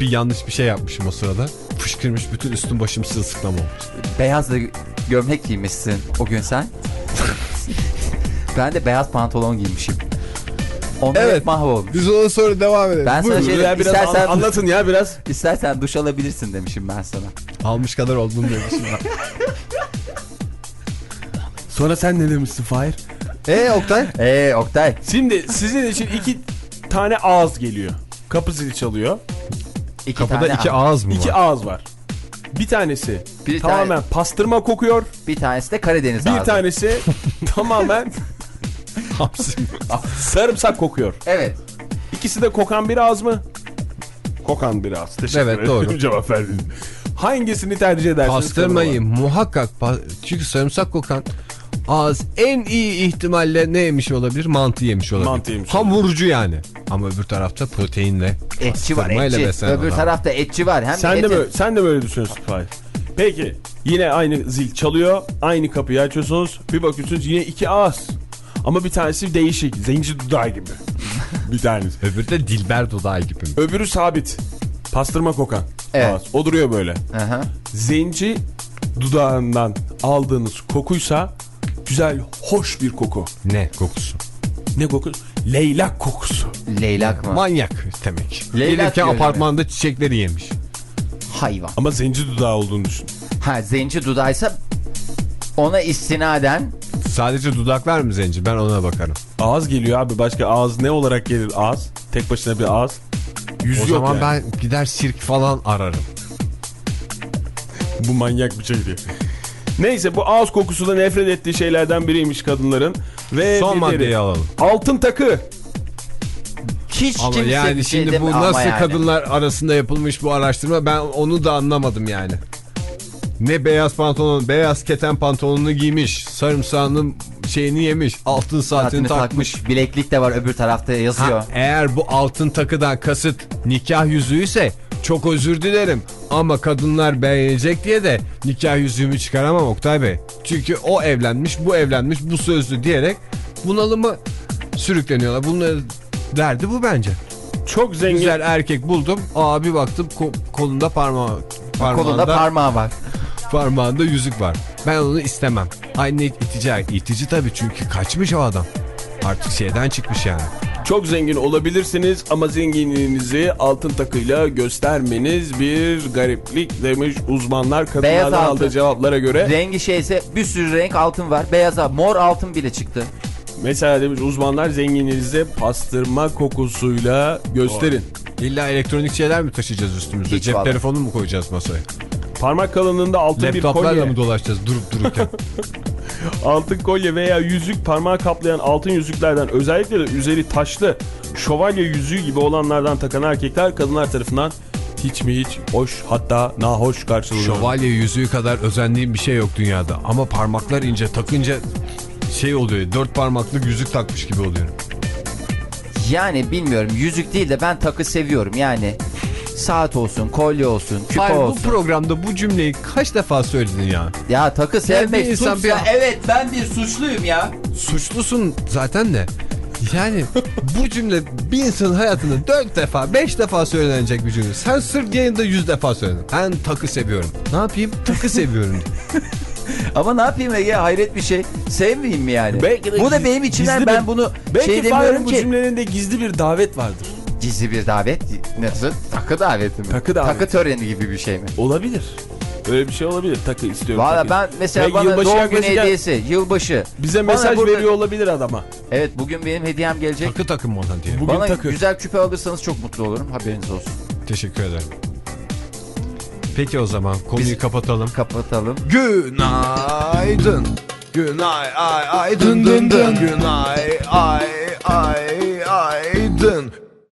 bir yanlış bir şey yapmışım o sırada. Fışkırmış bütün üstüm başım sırılsıklam olmuş. Beyaz da gömlek giymişsin o gün sen. ben de beyaz pantolon giymişim. Onlar Evet. mahvolmuş. Biz ona sonra devam edelim. Ben sana şey Ya biraz istersen, an- anlatın ya biraz. istersen duş alabilirsin demişim ben sana. Almış kadar oldun demişim ben. Sonra sen ne demişsin Fahir? Eee Oktay? Eee Oktay. Şimdi sizin için iki tane ağız geliyor. Kapı zili çalıyor. iki Kapıda tane iki ağız. mı İki var? ağız var. Bir tanesi Bir tamamen tane- pastırma kokuyor. Bir tanesi de Karadeniz Bir ağzı. tanesi tamamen sarımsak kokuyor. Evet. İkisi de kokan bir ağız mı? Kokan bir ağız. Teşekkür Evet, ederim. doğru. Cevap verdiniz. Hangisini tercih edersiniz? Pastırmayı muhakkak pa- çünkü sarımsak kokan ağız en iyi ihtimalle ne yemiş olabilir? Mantı yemiş olabilir. Mantı yemiş Hamurcu yani. Ama öbür tarafta proteinle Etçi var etçi. Öbür adam. tarafta etçi var. Hem Sen de de eti- böyle, sen de böyle düşünüyorsun Fahir. Peki yine aynı zil çalıyor. Aynı kapıyı açıyorsunuz. Bir bakıyorsunuz yine iki ağız. Ama bir tanesi değişik. Zenci dudağı gibi. bir tanesi. Öbürü de Dilber dudağı gibi. Öbürü sabit. Pastırma kokan. Evet. Ağız. O duruyor böyle. Aha. Zenci dudağından aldığınız kokuysa güzel, hoş bir koku. Ne kokusu? Ne koku? Leylak kokusu. Leylak mı? Manyak demek. Leylak Gelirken apartmanda çiçekleri yemiş. Hayvan. Ama zenci dudağı olduğunu düşün. Ha zenci dudaysa ona istinaden Sadece dudaklar mı zenci? Ben ona bakarım. Ağız geliyor abi. Başka ağız ne olarak gelir ağız? Tek başına bir ağız. Yüz O yok zaman yani. ben gider sirk falan ararım. Bu manyak bir şey değil. Neyse bu ağız kokusu da nefret ettiği şeylerden biriymiş kadınların. Ve Son bir maddeyi alalım. Altın takı. hiç Ama kimse yani bir şey şimdi bu nasıl yani. kadınlar arasında yapılmış bu araştırma ben onu da anlamadım yani. Ne beyaz pantolon, beyaz keten pantolonunu giymiş, sarımsağının şeyini yemiş, altın saatini Saatini takmış. takmış. Bileklik de var öbür tarafta yazıyor. Ha, eğer bu altın takıdan kasıt nikah yüzüğü ise çok özür dilerim. Ama kadınlar beğenecek diye de nikah yüzüğümü çıkaramam Oktay Bey. Çünkü o evlenmiş, bu evlenmiş, bu sözlü diyerek bunalımı sürükleniyorlar. Bunların derdi bu bence. Çok zengin. Güzel erkek buldum. Aa bir baktım ko- kolunda parmağı parmağında, Kolunda parmağı var. Parmağında yüzük var. Ben onu istemem. Aynı itici, itici tabii çünkü kaçmış o adam. Artık şeyden çıkmış yani. Çok zengin olabilirsiniz ama zenginliğinizi altın takıyla göstermeniz bir gariplik demiş uzmanlar kadınlardan aldığı cevaplara göre. Rengi şeyse bir sürü renk altın var. Beyaza mor altın bile çıktı. Mesela demiş uzmanlar zenginliğinizi pastırma kokusuyla gösterin. İlla elektronik şeyler mi taşıyacağız üstümüzde? Hiç Cep vallahi. telefonu mu koyacağız masaya? Parmak kalınlığında altın bir Laptoplarla kolye, mı dolaşacağız durup dururken? altın kolye veya yüzük parmağı kaplayan altın yüzüklerden özellikle de üzeri taşlı şövalye yüzüğü gibi olanlardan takan erkekler kadınlar tarafından hiç mi hiç hoş hatta nahoş karşılanıyor. Şövalye yüzüğü kadar özendiğim bir şey yok dünyada. Ama parmaklar ince takınca şey oluyor. Dört parmaklık yüzük takmış gibi oluyor. Yani bilmiyorum yüzük değil de ben takı seviyorum yani. Saat olsun, kolye olsun, küpe Hayır bu olsun. programda bu cümleyi kaç defa söyledin ya? Ya takı sevmek insan suçsa bir- evet ben bir suçluyum ya. Suçlusun zaten de. Yani bu cümle bir insanın hayatında dört defa, beş defa söylenecek bir cümle. Sen sırf yayında yüz defa söyledin. Ben takı seviyorum. Ne yapayım? Takı seviyorum. Ama ne yapayım Ege hayret bir şey. Sevmeyeyim mi yani? Belki de bu da benim içimden ben bir- bunu Belki şey demiyorum bu ki. cümlelerinde gizli bir davet vardır. Gizli bir davet. Nasıl? Takı daveti mi? Takı daveti. Takı töreni gibi bir şey mi? Olabilir. Öyle bir şey olabilir. Takı istiyorum. Valla ben mesela Ve bana yılbaşı doğum günü hediyesi, yılbaşı. Bize mesaj burada- veriyor olabilir adama. Evet bugün benim hediyem gelecek. Takı takım ona diye. Bugün Bana takı. güzel küpe alırsanız çok mutlu olurum. Haberiniz olsun. Teşekkür ederim. Peki o zaman konuyu Biz- kapatalım. Kapatalım. Günaydın. Günay ay ay dın dın dın. Günay ay ay ay dın.